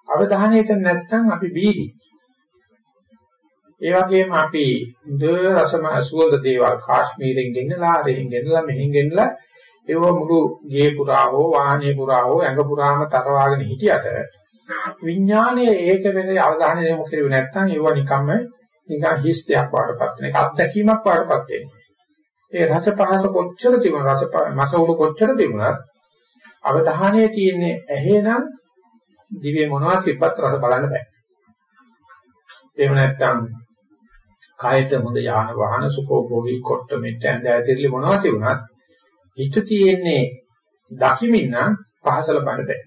අවධානයට නැත්නම් අපි බීහි. ඒ වගේම අපි ද රසම අසුවද දේවල් කාශ්මීරෙන් ගෙන්නලා ආරෙන් ගෙන්නලා මෙහෙන් ගෙන්නලා ඒව මුළු ගේ පුරා හෝ වාහනේ පුරා හෝ ඇඟ පුරාම තරවාගෙන හිටියට විඥානයේ ඒක වෙලේ අවධානය යොමු කරුවේ නැත්නම් ඒව නිකම්ම නිකන් හිස් දෙයක් වඩපත් වෙන එක අත්දැකීමක් වඩපත් වෙනවා. ඒ රස පහස කොච්චර තිබුණ රස මසවුළු කොච්චර තිබුණත් අවධානයේ තියෙන්නේ ඇහෙනම් දිවේ මොනවද තිබ්බත් රස බලන්න බෑ. එහෙම නැත්නම් කායට හොඳ යාන වාහන සුඛෝභෝගී කොට්ට මෙට්ට ඇඳ ඇතිරිලි මොනවද තිබුණත් හිත තියෙන්නේ දකිමින් නම් පහසල බඩ බෑ.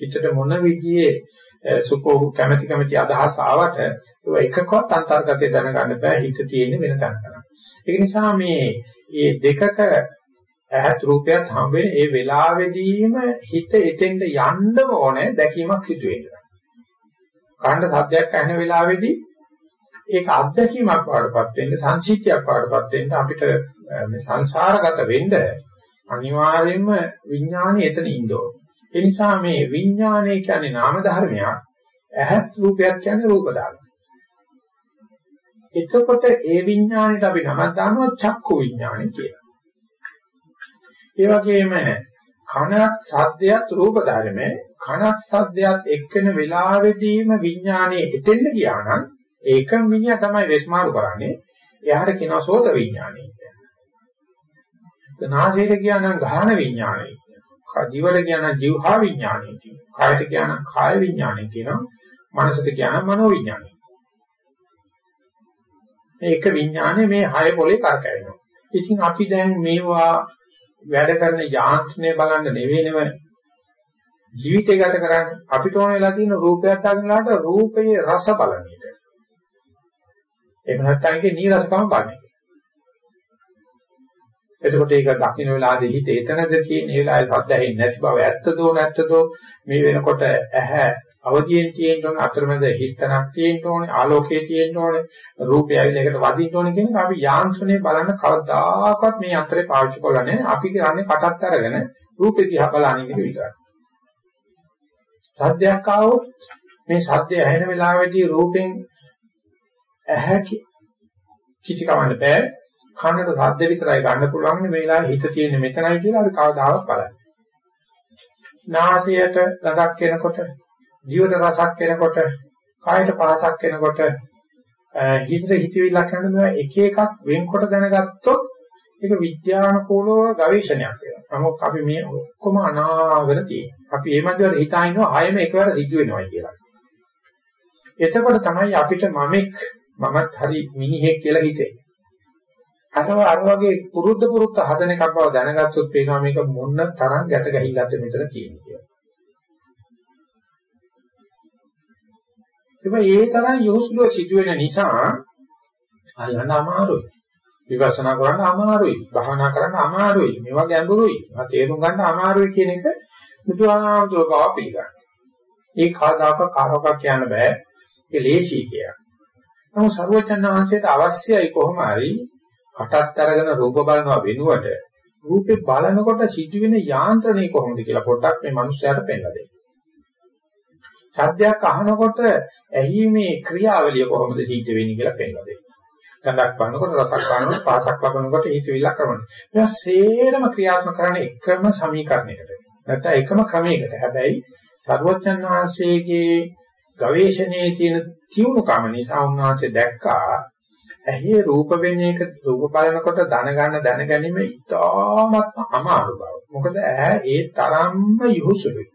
හිතට මොන විදිහේ සුඛෝ කැමැති කැමැති අදහස් ආවට ඒක එකකවත් අන්තර්ගතය දැනගන්න බෑ හිත තියෙන්නේ වෙන තැනක. ඒක නිසා මේ මේ දෙකක ඇහත් රූපයත් හම් වෙන ඒ වෙලාවෙදීම හිත එතෙන්ට යන්නම ඕනේ දැකීමක් සිදු වෙනවා. කාණ්ඩ සත්‍යයක් ඇහෙන වෙලාවේදී ඒක අත්දැකීමක් වඩපත් වෙන්න සංසිද්ධියක් වඩපත් වෙන්න අපිට මේ සංසාරගත වෙන්න අනිවාර්යයෙන්ම විඥානය එතන ඉන්න ඕනේ. ඒ නිසා මේ විඥානය කියන්නේ නාම ධර්මයක් ඇහත් රූපයක් කියන්නේ රූප ධර්ම. එතකොට ඒ විඥාණයට අපි නමක් දානවා චක්කු විඥාණය කියලා. ඒ වගේම කනත් සද්දයක් රූප ධර්මයේ කනත් සද්දයක් එක්කෙන වෙලාවෙදීම විඥානයේ එතෙන්ද ගියා නම් ඒකම විඤ්ඤා තමයි වෙස්මාරු කරන්නේ. එයාට කියනවා සෝත විඥානය කියලා. නාසයට ගියා නම් ගාහන විඥානය කියනවා. දිවට ගියා නම් જીවහා විඥානය කියනවා. කායට ගියා නම් කාය විඥානය කියනවා. මනසට ගියා නම් මනෝ විඥානය. මේක විඥානේ මේ හය පොලේ කරකැවෙනවා. ඉතින් අපි දැන් මේවා වැඩ කරන යාන්ත්‍රණය බලන්න නෙවෙයිනම ජීවිතය ගත කරන්නේ අපිට ඕන වෙලා තියෙන රූපයක් දකින්නලාට රූපයේ රස බලන එක. එහෙම නැත්නම් ඒකේ නීරසකම බලන්නේ. එතකොට ඒක දකින්න වෙලාවේදී හිත එතනද තියෙන ඒ වෙලාවේ සද්ද ඇහෙන්නේ නැති බව ඇත්තදෝ නැත්තදෝ මේ වෙනකොට ඇහැ අවදියෙන් තියෙන්න ඕනේ අතරමැද හිස්තනක් තියෙන්න ඕනේ ආලෝකයේ තියෙන්න ඕනේ රූපය ඇවිල්ලා එකට වදින්න ඕනේ කියන එක අපි යාන්ත්‍රණය බලන්න කවදාකවත් මේ අතරේ පාවිච්චි කරලා නැහැ අපි කරන්නේ කටත් අරගෙන රූපේ දිහා බලන එක විතරයි සද්දයක් ආවොත් මේ සද්දය ඇහෙන වෙලාවේදී රූපෙන් ඇහැ කිචි කවන්න බෑ කනට සද්ද විතරයි ගන්න පුළුවන් මේ වෙලාවේ හිත තියෙන්නේ මෙතනයි කියලා අපි කවදාවත් බලන්නේ නාසයට ගඳක් එනකොට ජීවිත රසක් වෙනකොට කායට පහසක් වෙනකොට හිතට හිතවිල්ලක් කරනවා එක එකක් වෙන්කොට දැනගත්තොත් ඒක විද්‍යානුකූලව ගවේෂණයක් වෙනවා. නමුත් අපි මේ ඔක්කොම අනාවර තියෙනවා. අපි මේ මැදවල හිතා ඉන්නවා ආයෙම එකවර සිද්ධ වෙනවා කියලා. එතකොට තමයි අපිට මමෙක් මමත් හරි මිනිහෙක් කියලා හිතෙන්නේ. අරව අර වගේ පුරුද්ද පුරුද්ද හදන එකක් බව දැනගත්තොත් පේනවා මේක මොන්න තරම් ගැට ගැහිල්ලද මෙතන තියෙන්නේ කියලා. ඒ තරම් යොහුසුලුව සිදුවෙන නිසා අල්ලන්න අමාරුයි. විපස්සනා කරන්න අමාරුයි. භාවනා කරන්න අමාරුයි. මේවා ගැඹුරුයි. මේවා තේරුම් ගන්න අමාරුයි කියන එක බුදුහාමුදුරුවෝ බව පිළිගන්න. ඒ කාදාක කාරක කියන්න බෑ. ඒ ලේසි කියලා. නමුත් සර්වචන්නාංශයට අවශ්‍යයි කොහොම හරි කටත් අරගෙන රූප බලනවා වෙනුවට රූපේ බලනකොට සිදුවෙන යාන්ත්‍රණය කොහොමද කියලා පොඩ්ඩක් මේ මිනිස්යාට පෙන්නලා දෙන්න. සද්දයක් අහනකොට ඇහිීමේ ක්‍රියාවලිය කොහොමද සිද්ධ වෙන්නේ කියලා පෙන්නලා දෙන්න. ගඳක් බලනකොට රසක් බලනකොට පාසක් ලබනකොට හිතවිල්ල කරනවා. මේවා සේරම ක්‍රියාත්මක කරන එකම සමීකරණයකට. නැත්නම් එකම ක්‍රමයකට. හැබැයි සර්වඥන් වහන්සේගේ ගවේෂණයේ තියෙන තියුණුකම නිසා උන්වහන්සේ දැක්කා ඇහි රූප වෙන එක රූප බලනකොට දැනගන්න දැනගැනීම ඉතාමත්ම අමාරු බව. මොකද ඇහැ ඒ තරම්ම යොහුසුලුයි.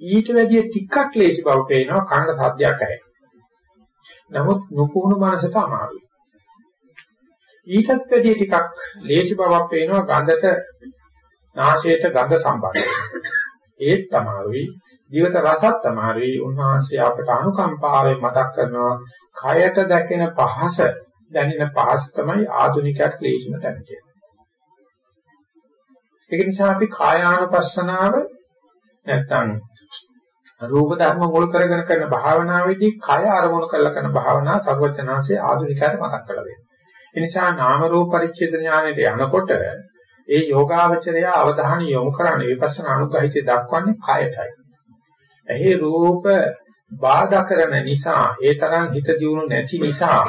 ඊට වැඩිය ටිකක් ලේසි බව පේනවා කනට සද්දයක් ඇහෙන. නමුත් නුපුහුණු මනසට අමාරුයි. ඊටත් වැඩිය ටිකක් ලේසි බවක් පේනවා ගඳට නාසයට ගඳ සම්බන්ධ. ඒත් අමාරුයි. ජීවිත රසත් අමාරුයි. උන්වහන්සේ අපට අනුකම්පාවෙන් මතක් කරනවා කයට දැකෙන පහස දැනෙන පහස තමයි ආධුනිකයට ලේසිම තැන කියන්නේ. ඒක නිසා අපි කායානුපස්සනාව නැත්තම් රූප ධර්ම මුල් කරගෙන කරන භාවනාවේදී කය අරමුණු කරලා කරන භාවනාව සර්වඥාන්සේ ආධුනිකයට මතක් කරලා දෙනවා. ඒ නිසා නාම රූප පරිච්ඡේද ඥානෙට යනකොට ඒ යෝගාවචරය අවධානය යොමු කරන්නේ විපස්සනා අනුග්‍රහිතය දක්වන්නේ කයටයි. එහි රූප බාධා කරන නිසා ඒ තරම් හිත දියුණු නැති නිසා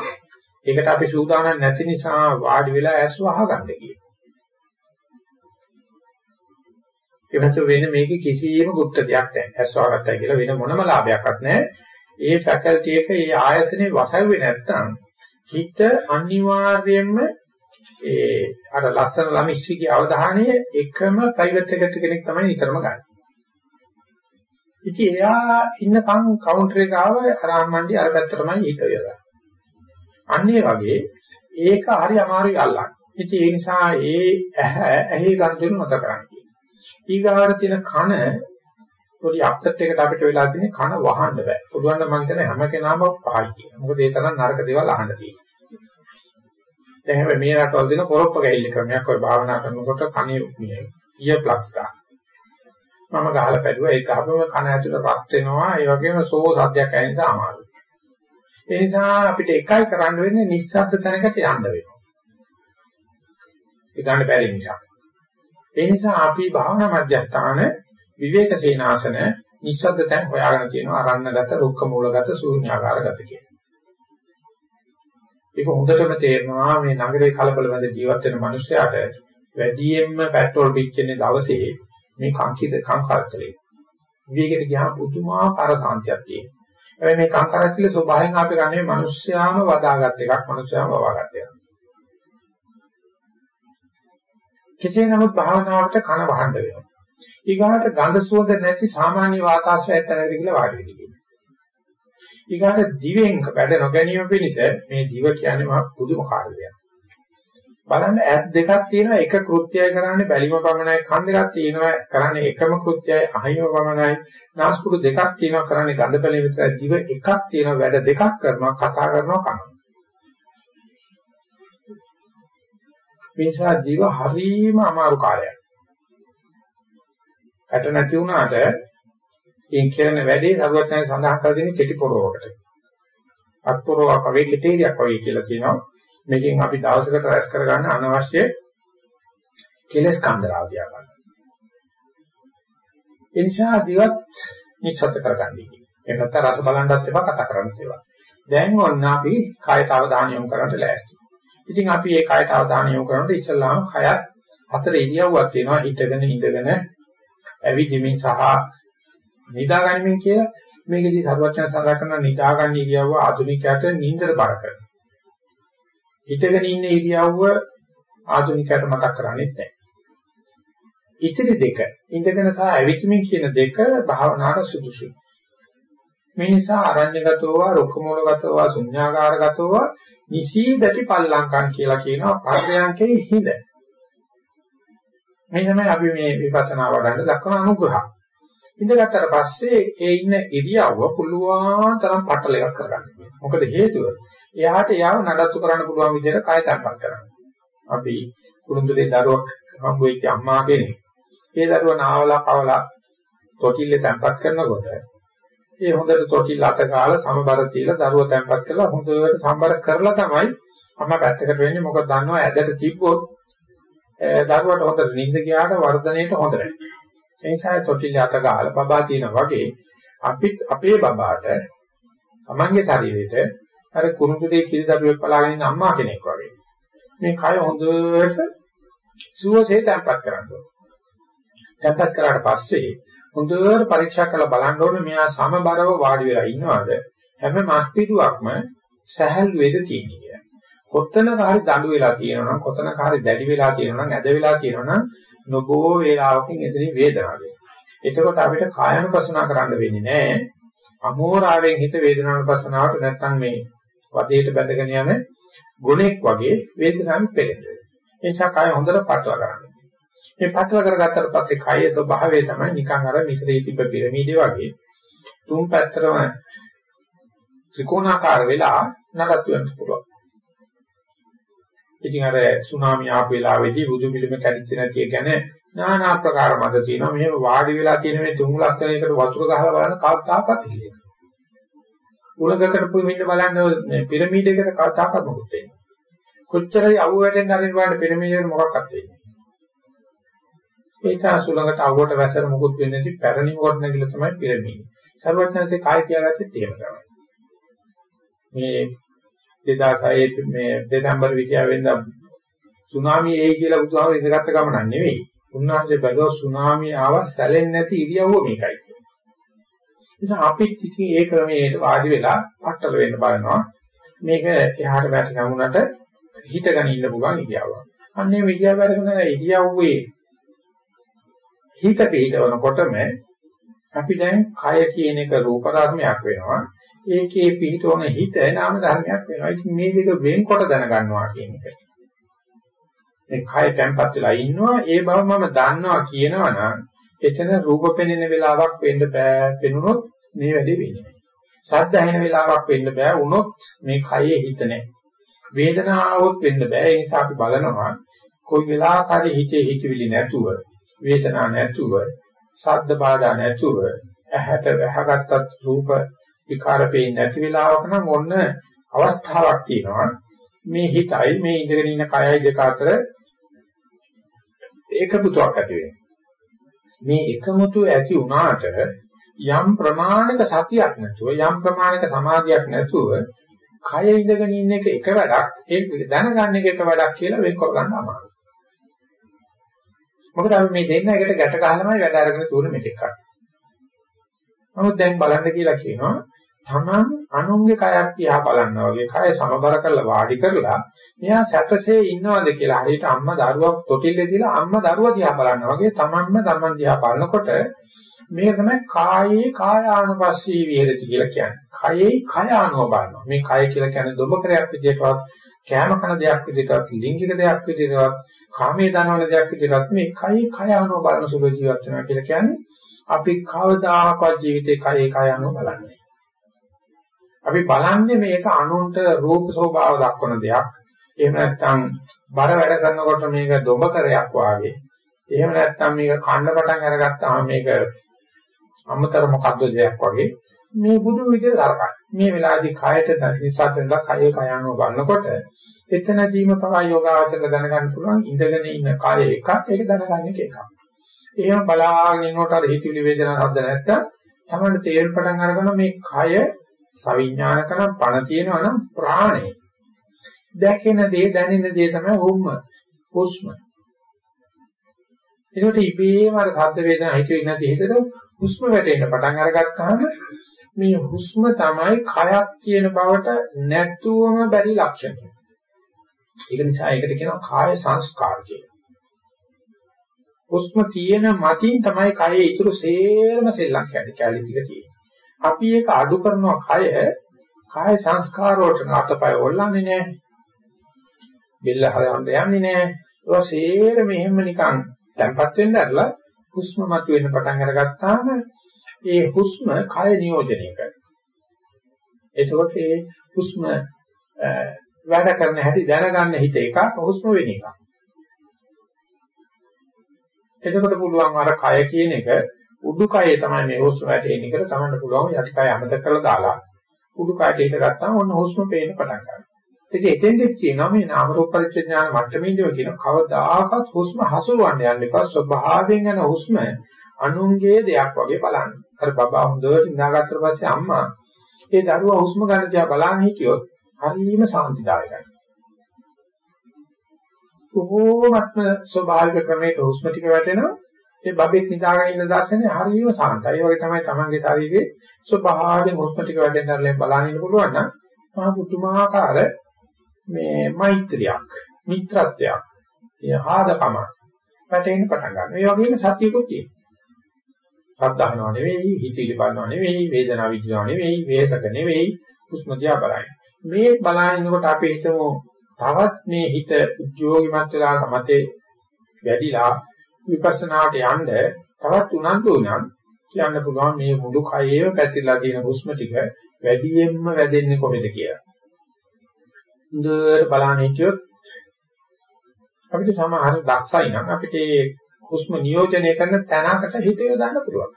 ඒකට අපි සූදානම් නැති නිසා වාඩි වෙලා ඇස් වහගන්න කියනවා. එවනස වෙන මේකේ කිසියම් গুপ্ত දෙයක් නැහැ. ඇස්වාගත්තයි කියලා වෙන මොනම ලාභයක්වත් නැහැ. ඒ ෆැකල්ටි එක ඒ ආයතනේ වසව්වේ නැත්තම් හිත අනිවාර්යයෙන්ම ඒ අර ලස්සන ළමිස්සිගේ අවධානය එකම ප්‍රයිවට් එකට කෙනෙක් තමයි නිතරම ගන්න. ඉතින් එයා ඉන්නකම් කවුන්ටර් එක ආව අරාම්මණ්ඩි අර පැත්තටමයි හිත යොදා. අන්නේ වගේ ඒක හරි අමාරුයි අල්ලන්න. ඉතින් ඒ නිසා ඒ ඇහැ ඇහි ගන්තුන මත කරන්නේ. ඊගාවට තියෙන කන පොඩි අප්සෙට් එකකට අපිට වෙලා තියෙන කන වහන්න බෑ. පුළුවන් නම් මම හිතන්නේ හැම කෙනාම පහයි කියලා. මොකද ඒ තරම් නරක දේවල් අහන්න තියෙනවා. දැන් හැබැයි මේ රටවල දෙන කොරොප්ප ගැහිල්ල ක්‍රමයක් ඔය භාවනා කරනකොට කනේ මේ ඉයර් ප්ලග්ස් ගන්න. මම ගහලා පැදුවා ඒක අපම කන ඇතුලේ රත් වෙනවා. ඒ වගේම සෝ සද්දයක් ඇහෙන නිසා අමාරුයි. ඒ නිසා අපිට එකයි කරන්න වෙන්නේ නිස්සද්ද තැනකට යන්න වෙනවා. ඒ ගන්න බැරි නිසා. ඒ නිසා අපි භාවනා මධ්‍යස්ථාන විවේක සේනාසන නිස්සද්ද තැන් හොයාගෙන තියෙනවා අරණගත රුක්ක මූලගත ශූන්‍යාකාරගත කියන. ඒක හොඳටම තේරෙනවා මේ නගරේ කලබල මැද ජීවත් වෙන මිනිස්සයාට වැඩියෙන්ම පෙට්‍රෝල් පිච්චෙන දවසේ මේ කංකිත කංකාරතලේ. විවේකයට ගියාම පුදුමාකාර සාන්තියක් තියෙනවා. හැබැයි මේ කංකාරතලේ ස්වභාවයෙන් අපි ගන්නේ මිනිස්යාම වදාගත් එකක් මිනිස්යාම වවාගත් එකක්. කෙසේ නමුත් භාවනාවට කන වහන්න වෙනවා. ඊගාට ගඳ සුවඳ නැති සාමාන්‍ය වාතාශ්‍රයත් නැති කියලා වාඩි වෙන්න ඊගාට දිවෙන් වැඩ නොගැනීම පිණිස මේ දිව කියන්නේ මහ පුදුම කාර්යයක්. බලන්න ඇස් දෙකක් තියෙනවා එක කෘත්‍යය කරන්නේ බැලිම පමණයි කන් දෙකක් තියෙනවා කරන්නේ එකම කෘත්‍යයයි අහිම පමණයි නාස්පුඩු දෙකක් තියෙනවා කරන්නේ ගඳ බැලීම විතරයි දිව එකක් තියෙනවා වැඩ දෙකක් කරනවා කතා කරනවා කනවා මේ නිසා ජීව හරීම අමාරු කාර්යයක්. ඇට නැති වුණාට ඉන් කියන වැඩේ සරුවත්යන් සඳහන් කර දෙන්නේ කෙටි පොරවකට. අත්පොරවක් වගේ කෙටේරියක් වගේ කියලා කියනවා. මේකෙන් අපි දවසකට රැස් කරගන්න අනවශ්‍ය කෙලස් කන්දරාවියා ගන්න. ඒ නිසා දිවත් නිස්සත් කරගන්නේ. එහෙම නැත්නම් රස බලන්නත් එපා කතා කරන්නත් එපා. දැන් ඔන්න අපි කායට අවධානය යොමු කරන්න ලෑස්ති. ඉතින් අපි ඒ කයට අවධානය යොමු කරනකොට ඉස්සල්ලාම කයත් හතර ඉරියව්වක් තියෙනවා හිටගෙන ඉඳගෙන ඇවිදිමින් සහ නිදාගනිමින් කියලා මේකෙදි සර්වඥ සඳහන් කරන නිදාගන්න ඉරියව්ව ආධුනිකයට නින්දර බර කරනවා. හිටගෙන ඉන්න ඉරියව්ව ආධුනිකයට මතක් කරන්නේ නැහැ. ඉතිරි දෙක ඉඳගෙන සහ ඇවිදිමින් කියන දෙක භාවනාවට සුදුසුයි. මේ නිසා අරඤ්‍යගතෝව, රුක්කමූලගතෝව, ශුඤ්ඤාකාරගතෝව නිසීදති පල්ලංකම් කියලා කියනවා පර්යංකේ හිඳ. මේ තමයි අපි මේ විපස්සනා වඩන්න දක්වන අනුග්‍රහ. ඉඳගත්තට පස්සේ ඒ ඉන්න ඉරියව්ව පුළුවන් තරම් පටල එකක් කරගන්න. මොකද හේතුව එයාට යාව නඩත්තු කරන්න පුළුවන් විදිහට කය තැම්පත් කරන්න. අපි කුරුඳුලේ දරුවක් හම්බ වෙච්ච අම්මා කෙනෙක්. ඒ දරුවා නාවලා කවලා තොටිල්ලේ තැම්පත් කරනකොට ඒ හොඳට තොටිල් අත ගාලා සමබර තියලා දරුව තැම්පත් කරලා හොඳට සම්බර කරලා තමයි අම්මා පැත්තකට වෙන්නේ මොකද දන්නවා ඇදට තිබ්බොත් දරුවට හොඳට නිින්ද ගියාට වර්ධනයේට හොඳ නැහැ. ඒ නිසා තොටිල් අත ගාලා බබා තියනා වගේ අපිත් අපේ බබාට තමන්ගේ ශරීරෙට අර කුරුඳුලේ කිරිදරුවෙක් බලාගෙන ඉන්න අම්මා කෙනෙක් වගේ. මේ කය හොඳට සුවසේ තැම්පත් කරන්න ඕනේ. තැම්පත් කරාට පස්සේ හොඳට පරීක්ෂා කරලා බලන්න ඕනේ මෙයා සමබරව වාඩි වෙලා ඉන්නවද හැම මස් පිටුවක්ම සහැල්ලු වේද තියෙන්නේ කියලා. කොතනක හරි දඬු වෙලා තියෙනවා නම් කොතනක හරි දැඩි වෙලා තියෙනවා නම් ඇද වෙලා තියෙනවා නම් නොබෝ වේලාවකින් එතනින් වේදනාවක් එතකොට අපිට කායනුපසනා කරන්න වෙන්නේ නැහැ. අමෝරාවෙන් හිත වේදනානුපසනාවට නැත්තම් මේ වදේට බැඳගෙන යන ගුණෙක් වගේ වේදනාවෙන් පෙළෙනවා. ඒ නිසා කාය හොඳට පටල ගන්න. මේ පටල කරගත්තට පස්සේ කායේ ස්වභාවය තමයි නිකන් අර මිශ්‍රී තිබ්බ පිරමීඩේ වගේ තුන් පැත්තරම ත්‍රිකෝණාකාර වෙලා නඩත්තු වෙන්න පුළුවන්. ඉතින් අර සුනාමි ආපු වෙලාවේදී බුදු පිළිම කැඩිච්ච නැති කියන්නේ নানা ආකාර මත තියෙනවා. මෙහෙම වාඩි වෙලා තියෙන මේ තුන් ලක්ෂණයකට වතුර ගහලා බලන කවදාකවත් කියනවා. උලගකට පුමින්න බලන්න මේ පිරමීඩයකට කවදාකවත් මොකුත් වෙන්නේ. කොච්චරයි අවුව වැටෙන්න අරින්න බලන්න පිරමීඩයකට මොකක්වත් වෙන්නේ. ඒ නිසා සුලඟට අවුවට වැසර මොකුත් වෙන්නේ නැති පැරණි මොකක් නැගිලා තමයි පිරමීඩ. සර්වඥාන්සේ කාය කියලාගත්තේ එහෙම තමයි. මේ 2006 මේ දෙසැම්බර් 26 වෙනිදා සුනාමි එයි කියලා බුදුහාම ඉඳගත්ත ගමනක් නෙවෙයි. උන්වහන්සේ බැලුවා සුනාමි ආව සැලෙන්නේ නැති ඉරියව්ව මේකයි. නිසා අපිත් ඉතින් ඒ ක්‍රමයට වාඩි වෙලා පట్టල වෙන්න බලනවා. මේක එහාට වැට නමුනට හිතගෙන ඉන්න පුළුවන් ඉරියව්ව. අන්නේ විද්‍යාව වැඩගෙන ඉරියව්වේ හිත පිටවනකොටම අපි දැන් කය කියන එක රූප ධර්මයක් වෙනවා. ඒකේ පිහිටවන හිත නාම ධර්මයක් වෙනවා. ඉතින් මේ දෙක වෙන්කොට දැනගන්නවා කියන එක. මේ කය තැම්පත් වෙලා ඉන්නවා ඒ බව මම දන්නවා කියනවා නම් එතන රූප පෙනෙන වෙලාවක් වෙන්න බෑ පෙනුනොත් මේ වැඩේ වෙන්නේ නැහැ. ශබ්ද ඇහෙන වෙලාවක් වෙන්න බෑ වුණොත් මේ කයේ හිත නැහැ. වේදනාවොත් වෙන්න බෑ ඒ නිසා අපි බලනවා කොයි වෙලාවක හරි හිතේ හිතවිලි නැතුව වේදනා නැතුව ශබ්ද බාධා නැතුව ඇහැට වැහගත්තත් රූප විකාර පේන්නේ නැති වෙලාවක නම් ඔන්න අවස්ථාවක් තියෙනවා මේ හිතයි මේ ඉඳගෙන ඉන්න කයයි දෙක අතර ඒකපුතුවක් ඇති වෙනවා මේ එකමුතු ඇති වුණාට යම් ප්‍රමාණික සතියක් නැතුව යම් ප්‍රමාණික සමාධියක් නැතුව කය ඉඳගෙන ඉන්න එක එක වැඩක් ඒක දැනගන්න එක එක වැඩක් කියලා වෙන් කර ගන්න අමාරුයි මොකද අපි මේ දෙන්න එකට ගැට ගහලාමයි වැඩ අරගෙන තුන මෙතෙක් කරන්නේ. නමුත් දැන් බලන්න කියලා කියනවා තමන් අනුන්ගේ කයක් තියා බලනවා වගේ කය සමබර කරලා වාඩි කරලා මෙයා සැපසේ ඉන්නවද කියලා හරියට අම්මා දරුවක් තොටිල්ලේ තියලා අම්මා දරුවා දිහා බලනවා වගේ තමන්ම තමන් දිහා බලනකොට මේක තමයි කායේ කායානුපස්සී විහෙරති කියලා කියන්නේ. කයේ කය අනුව බලනවා. මේ කය කියලා කියන්නේ දොඹකරයක් විදිහටවත් කෑම කන දෙයක් විදිහටවත් ලිංගික දෙයක් විදිහටවත් කාමයේ දනවන දෙයක් විදිහටවත් මේ කයි කය අනුව බලන සුබ ජීවත් වෙනවා කියලා කියන්නේ අපි කවදාකවත් ජීවිතේ කයේ කය අනුව බලන්නේ අපි බලන්නේ මේක අනුන්ට රූප ස්වභාව දක්වන දෙයක් එහෙම නැත්නම් බර වැඩ කරනකොට මේක දොඹකරයක් වාගේ එහෙම නැත්නම් මේක කන්න පටන් අරගත්තාම මේක අමතර මොකද්ද දෙයක් වගේ මේ බුදු විදිහට කරකයි. මේ වෙලාවේදී කයට නිසාතෙන්ලා කයේ කය අනුව බලනකොට එතනදීම තමයි යෝගාවචර දැනගන්න පුළුවන් ඉඳගෙන ඉන්න කය එකක් ඒක දැනගන්න එක එකක්. එහෙම බලාගෙන ඉන්නකොට අර හිතවිලි වේදනා හද නැත්තම් තමයි තේරුම් පටන් අරගෙන මේ කය සවිඥානික නම් පණ තියෙනවා නම් ප්‍රාණය. දැකෙන දේ දැනෙන දේ තමයි හුම්ම හුස්ම. ඒකට ඉබේම අර සද්ද වේදනා හිතෙන්නේ නැති හිතට හුස්ම වැටෙන්න පටන් අරගත්තාම මේ හුස්ම තමයි කයක් කියන බවට නැතුවම බැරි ලක්ෂණය. ඒක නිසා ඒකට කියනවා කාය සංස්කාර කියලා. හුස්ම තියෙන මතින් තමයි කයේ ඉතුරු සේරම සෙල්ලම් කැඩි කැලි ටික තියෙන්නේ. අපි ඒක අඩු කරනවා කය කාය සංස්කාර වලට අතපය ඔල්ලන්නේ නැහැ. බෙල්ල හරවන්න යන්නේ නැහැ. ඒක සේරම එහෙම නිකන් තැම්පත් වෙන්න ඇරලා හුස්ම මත වෙන්න පටන් අරගත්තාම ඒ හුස්ම කය නියෝජනය කරනවා. එතකොට ඒ හුස්ම වැඩ කරන හැටි දැනගන්න හිත එකක් හුස්ම වෙන එකක්. එතකොට පුළුවන් අර කය කියන එක උඩුකය තමයි මේ හුස්ම වැටෙන්නේ කියලා තමන්න පුළුවන් යටිකය අමතක කරලා දාලා උඩුකයට හිත ගත්තාම ඔන්න හුස්ම පේන්න පටන් ගන්නවා. ඉතින් එතෙන්දෙත් කියනවා මේ නාම රූප පරිච්ඡේඥාන මට්ටමින්දෝ කියන කවදාකවත් හුස්ම හසුරවන්න යන්න එපා ස්වභාවයෙන් යන හුස්ම අනුන්ගේ දෙයක් වගේ බලන්න. අර බබා හොඳට ඉඳාගත්තට පස්සේ අම්මා ඒ දරුවා හුස්ම ගන්න තියා බලන්න හිටියොත් හරිම සාන්තිදායකයි. කොහොමත්ම ස්වභාවික ක්‍රමයක හුස්ම ටික වැටෙනවා. ඒ බබෙක් නිදාගෙන ඉන්න දර්ශනේ හරිම සාන්තයි. ඒ වගේ තමයි තමන්ගේ ශරීරයේ ස්වභාවයෙන් හුස්ම ටික වැටෙන්න බලන්න ඉන්න පුළුවන් නම් මහා පුදුමාකාර මේ මෛත්‍රියක්, මිත්‍රත්වයක්, යහාදකම වැටෙන්න පටන් ගන්නවා. ඒ වගේම සතියකුත් තියෙනවා. සද්ධාහනව නෙවෙයි, හිතවිලි බලනව නෙවෙයි, වේදනාව විඳිනව නෙවෙයි, වේසක නෙවෙයි, හුස්ම දිහා බලයි. මේ බලනකොට අපි හිතමු තවත් මේ හිත උද්‍යෝගිමත් වෙලා සමතේ වැඩිලා විපස්සනාට යන්න තවත් උනන්දු උනන් කියන්න පුළුවන් මේ මුළු කයේම පැතිරලා තියෙන හුස්ම ටික වැඩියෙන්ම වැදෙන්නේ කොහෙද කියලා. හොඳට බලන්න හිටියොත් අපිට සමහර දක්ෂයි නම් අපිට හුස්ම නියෝජනය කරන තැනකට හිත යොදන්න පුළුවන්.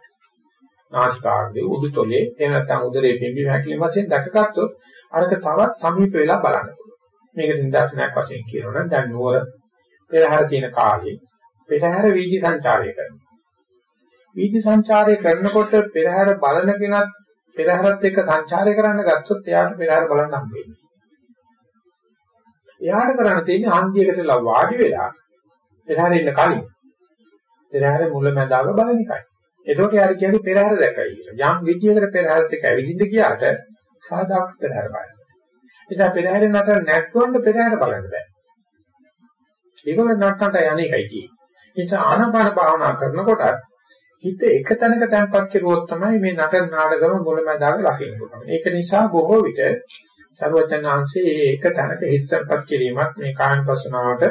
නාසිකාග්‍රේ උඩුතොලේ එහෙම නැත්නම් උදරයේ පිම්බි හැකිලිම වශයෙන් දැකගත්තොත් අරක තවත් සමීප වෙලා බලන්න පුළුවන්. මේක නිදර්ශනයක් වශයෙන් කියනවනම් දැන් නුවර පෙරහැර තියෙන කාලේ පෙරහැර වීදි සංචාරය කරනවා. වීදි සංචාරය කරනකොට පෙරහැර බලන කෙනත් පෙරහැරත් එක්ක සංචාරය කරන්න ගත්තොත් එයාට පෙරහැර බලන්න හම්බෙන්නේ. එයාට කරන්න තියෙන්නේ හන්දියකට වාඩි වෙලා පෙරහැර ඉන්න කලින් පෙරහැර මුලැමැදාග බලන එකයි. එතකොට යාර කියන්නේ පෙරහැර දැකයි කියලා. යම් විදියකට පෙරහැරත් එක්ක ඇවිදින්න ගියාට සාදාක් පෙරහැර බලන්න. ඒක පෙරහැර නතර නැත්නම් පෙරහැර බලන්න බෑ. ඒකවල නටනට යන්නේකයි කියන්නේ. ඒ නිසා ආනාපාන භාවනා කරනකොට හිත එක තැනක තැන්පත් කෙරුවොත් තමයි මේ නටන නාටකම මුලැමැදාග ලකින්න පුළුවන්. ඒක නිසා බොහෝ විට සර්වඥාන්සේ ඒක තැනක හිත තැන්පත් කිරීමත් මේ කායපස්සනාවට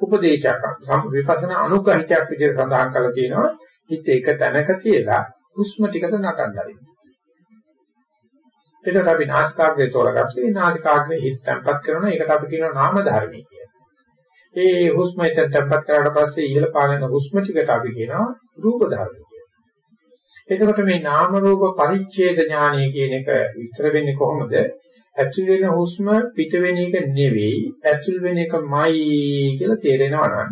උපදේශයක් විපස්සනා අනුග්‍රහිතයක් විදිහට සඳහන් කරලා තියෙනවා. හිත එක තැනක තියලා හුස්ම ටිකට නටන්න හරි. එතකොට අපි නාසිකාග්‍රේ තෝරගත්තා. ඒ නාසිකාග්‍රේ හිත තැම්පත් කරන එකට අපි කියනවා නාම ධර්මී කියලා. ඒ හුස්ම හිත තැම්පත් කරාට පස්සේ ඉහළ පාලන හුස්ම ටිකට අපි කියනවා රූප ධර්මී කියලා. එතකොට මේ නාම රූප පරිච්ඡේද ඥානය කියන එක විස්තර වෙන්නේ කොහොමද? ඇතුල් වෙන හුස්ම පිට වෙන එක නෙවෙයි, ඇතුල් වෙන එකමයි කියලා තේරෙනවා නම්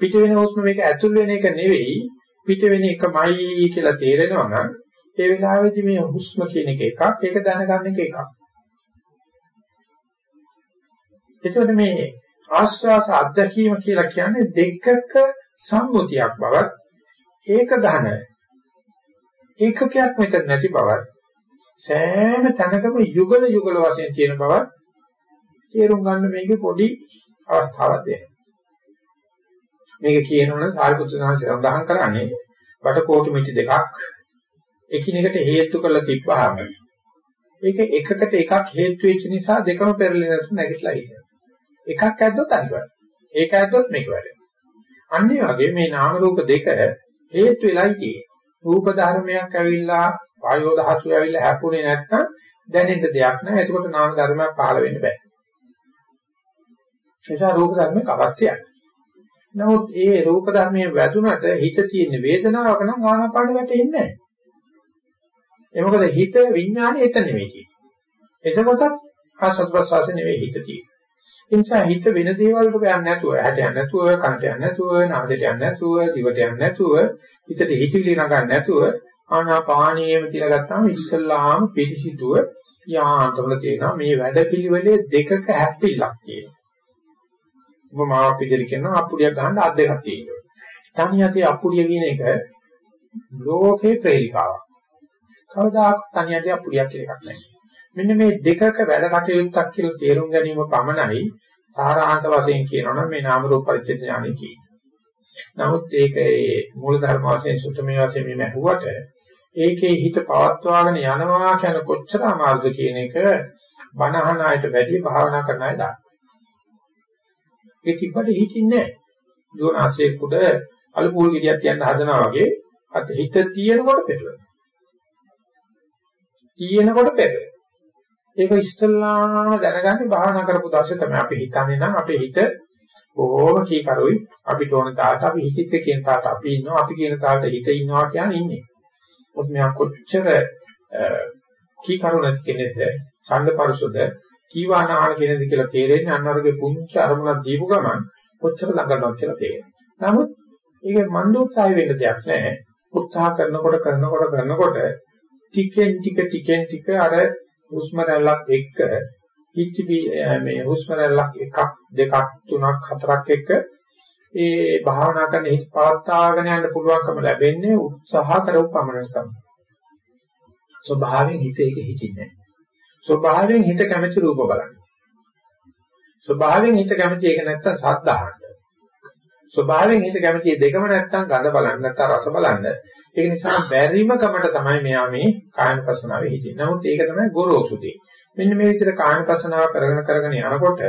පිට වෙන හුස්ම මේක ඇතුල් වෙන එක නෙවෙයි, පිට වෙන එකමයි කියලා තේරෙනවා නම් ඒ වෙලාවේදී මේ හුස්ම කියන එක එකක්, ඒක දැනගන්න එක එකක්. එතකොට මේ ආශ්වාස අධ්‍යක්ීම කියලා කියන්නේ දෙකක සම්මුතියක් බවත් ඒක ගන්න ඒකකයක් මෙතන නැති බවත් සෑම තැනකම යුගල යුගල වශයෙන් තියෙන බවත් තේරුම් ගන්න මේකේ පොඩි අවස්ථාවක් දෙනවා. මේක කියනවනේ සාරිපුත්‍ර සාංශය සඳහන් කරන්නේ වටකොටු මිටි දෙකක් එකිනෙකට හේතු කරලා තිබ්බහම ඒක එකකට එකක් හේතු වෙච්ච නිසා දෙකම පෙරලෙන නැතු නැගිටලා ඉන්නේ. එකක් ඇද්දොත් අනිවාර්යයි. ඒක ඇද්දොත් මේක වැඩෙනවා. අනිත් වගේ මේ නාම රූප දෙක හේතු වෙලයි තියෙන්නේ. රූප ධර්මයක් ඇවිල්ලා වායෝ දහතු ඇවිල්ලා හැපුණේ නැත්නම් දැනෙන්න දෙයක් නැහැ. එතකොට නාම ධර්මයක් පහළ වෙන්න බෑ. ඒ නිසා රූප ධර්මයක් අවශ්‍යයි. නමුත් ඒ රූප ධර්මයේ වැදුනට හිත තියෙන වේදනාවක නම් ආනාපාන වැටෙන්නේ නැහැ. ඒ මොකද හිත විඥානේ එතන නෙවෙයි තියෙන්නේ. එතකොටත් ආසත් ප්‍රසවාස නෙවෙයි හිත තියෙන්නේ. ඒ නිසා හිත වෙන දේවල් වලට යන්නේ නැතුව, ඇහැට යන්නේ නැතුව, කනට යන්නේ නැතුව, නාසයට යන්නේ නැතුව, දිවට යන්නේ නැතුව, හිතට හිතවිලි නගන්නේ නැතුව ආනාපානියෙම තියලා ගත්තාම ඉස්සල්ලාම පිටිසිතුව යාන්තම තියෙනවා මේ වැඩපිළිවෙලේ දෙකක හැප්පිල්ලක් තියෙනවා. උපමාවක් විදිහට කියනවා අප්පුඩියක් ගහන්න අත් දෙකක් තියෙනවා. තනියතේ අප්පුඩිය කියන එක ලෝකේ ප්‍රේරිකාවක්. කවදාකවත් තනියතේ අප්පුඩියක් කියලා එකක් නැහැ. මෙන්න මේ දෙකක වැඩ කටයුත්තක් කියලා තේරුම් ගැනීම පමණයි සාරාංශ වශයෙන් කියනවනම් මේ නාම රූප පරිච්ඡේද ඥානෙ කියන්නේ. නමුත් ඒක ඒ මූල ධර්ම වශයෙන් සුත්තමේ වශයෙන් මේ ඇහුවට ඒකේ හිත පවත්වාගෙන යනවා කියන කොච්චර අමාරුද කියන එක බණහන අයට වැඩි භාවනා කරන අය දන්නවා. ඒ තිබ්බට හිතින්නේ නැහැ. දුවනාසේ කුඩ අලුපුල් ගෙඩියක් තියන්න හදනවා වගේ අත හිත තියෙනකොට පෙරලෙනවා. තියෙනකොට පෙරලෙනවා. ඒක ඉස්සල්ලාම දැනගන්නේ භාවනා කරපු දවසේ තමයි අපි හිතන්නේ නම් අපේ හිත බොහොම කීකරුයි අපිට ඕන තාලට අපි හිතේ කියන තාලට අපි ඉන්නවා අපි කියන තාලට හිත ඉන්නවා කියන්නේ ඉන්නේ. මොකද මෙයා කොච්චර කීකරු නැති කෙනෙක්ද ඡන්දපරසුද කීවානාහන කෙනෙක්ද කියලා තේරෙන්නේ අන්නවගේ පුංචි අරමුණක් දීපු ගමන් කොච්චර ළඟනවත් කියලා තේරෙනවා. නමුත් ඒක මන්දෝත්සාහය වෙන්න දෙයක් නැහැ. උත්සාහ කරනකොට කරනකොට කරනකොට ටිකෙන් ටික ටිකෙන් ටික අර හුස්ම රැල්ලක් එක්ක හිච්චි මේ හුස්ම රැල්ලක් එකක් දෙකක් තුනක් හතරක් එක්ක ඒ භාවනා කරන හිත පවත්වාගෙන යන්න පුළුවන්කම ලැබෙන්නේ උත්සාහ කරව පමණකම. ස්වභාවයෙන් හිත ඒක හිතින්නේ නැහැ. ස්වභාවයෙන් හිත කැමති රූප බලන්න. ස්වභාවයෙන් හිත කැමති ඒක නැත්තම් සද්ද අහන්න. ස්වභාවයෙන් හිත කැමති දෙකම නැත්තම් ගඳ බලන්න නැත්තම් රස බලන්න. ඒක නිසා බැරිම කමට තමයි මෙයා මේ කායන පස්සනාවේ හිටින්නේ. නමුත් ඒක තමයි ගොරෝසු දෙය. මෙන්න මේ විදිහට කායන පස්සනාව කරගෙන කරගෙන යනකොට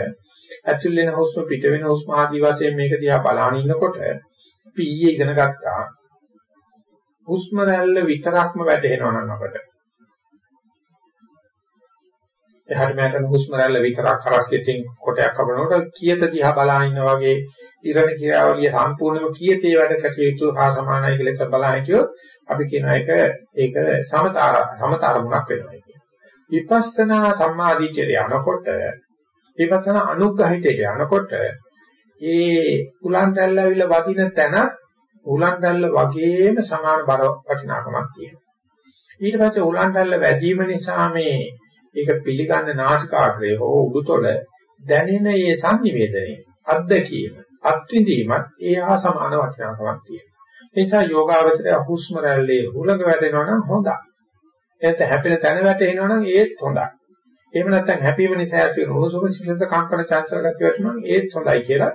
ඇතුල් වෙන හුස්ම පිට වෙන හුස්ම ආදී වශයෙන් මේක දිහා බලාගෙන ඉන්නකොට අපි ඊයේ ඉගෙන ගත්තා හුස්ම රැල්ල විතරක්ම වැටෙනවා නම් අපිට එහාට මෙහාට හුස්ම රැල්ල විතරක් හරස් කෙටින් කොටයක් අපනකොට කියත දිහා බලාගෙන ඉන්නා වගේ ඉරණ ක්‍රියාවලිය සම්පූර්ණයෙන්ම කීයතේ වැඩ කටයුතු හා සමානයි කියලා එක බලහින් කියොත් අපි කියන එක ඒක සමතාර සමතරමුණක් වෙනවා කියන්නේ. විපස්සනා සම්මාදිට්ඨිය යනකොට විපස්සනා අනුග්‍රහිතයට යනකොට ඒ උලන් දැල්ලාවිල වදින තැන උලන් දැල්ල වගේම සමාන බර වටිනාකමක් තියෙනවා. ඊට පස්සේ උලන් දැල්ල වැඩිම නිසා මේ ඒක පිළිගන්න නාසිකාග්‍රය හෝ උඩුතොල දැනෙන මේ සංනිවේදනයේ අත්දැකීම අත්විඳීමත් ඒ හා සමාන වටිනාකමක් තියෙනවා. ඒ නිසා යෝගාවචරය හුස්ම රැල්ලේ හුලඟ වැටෙනවා නම් හොඳයි. එතන හැපෙන තැන වැටෙනවා නම් ඒත් හොඳයි. එහෙම නැත්නම් හැපීම නිසා ඇති වෙන උණුසුම සිසිලස කම්පන චංචල ගතිය වැටෙනවා ඒත් හොඳයි කියලා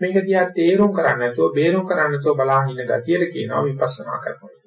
මේක දිහා තේරුම් කරන්නේ නැතුව බේරුම් කරන්නේ නැතුව බලන් ඉන්න ගතියට කියනවා විපස්සනා කරනවා.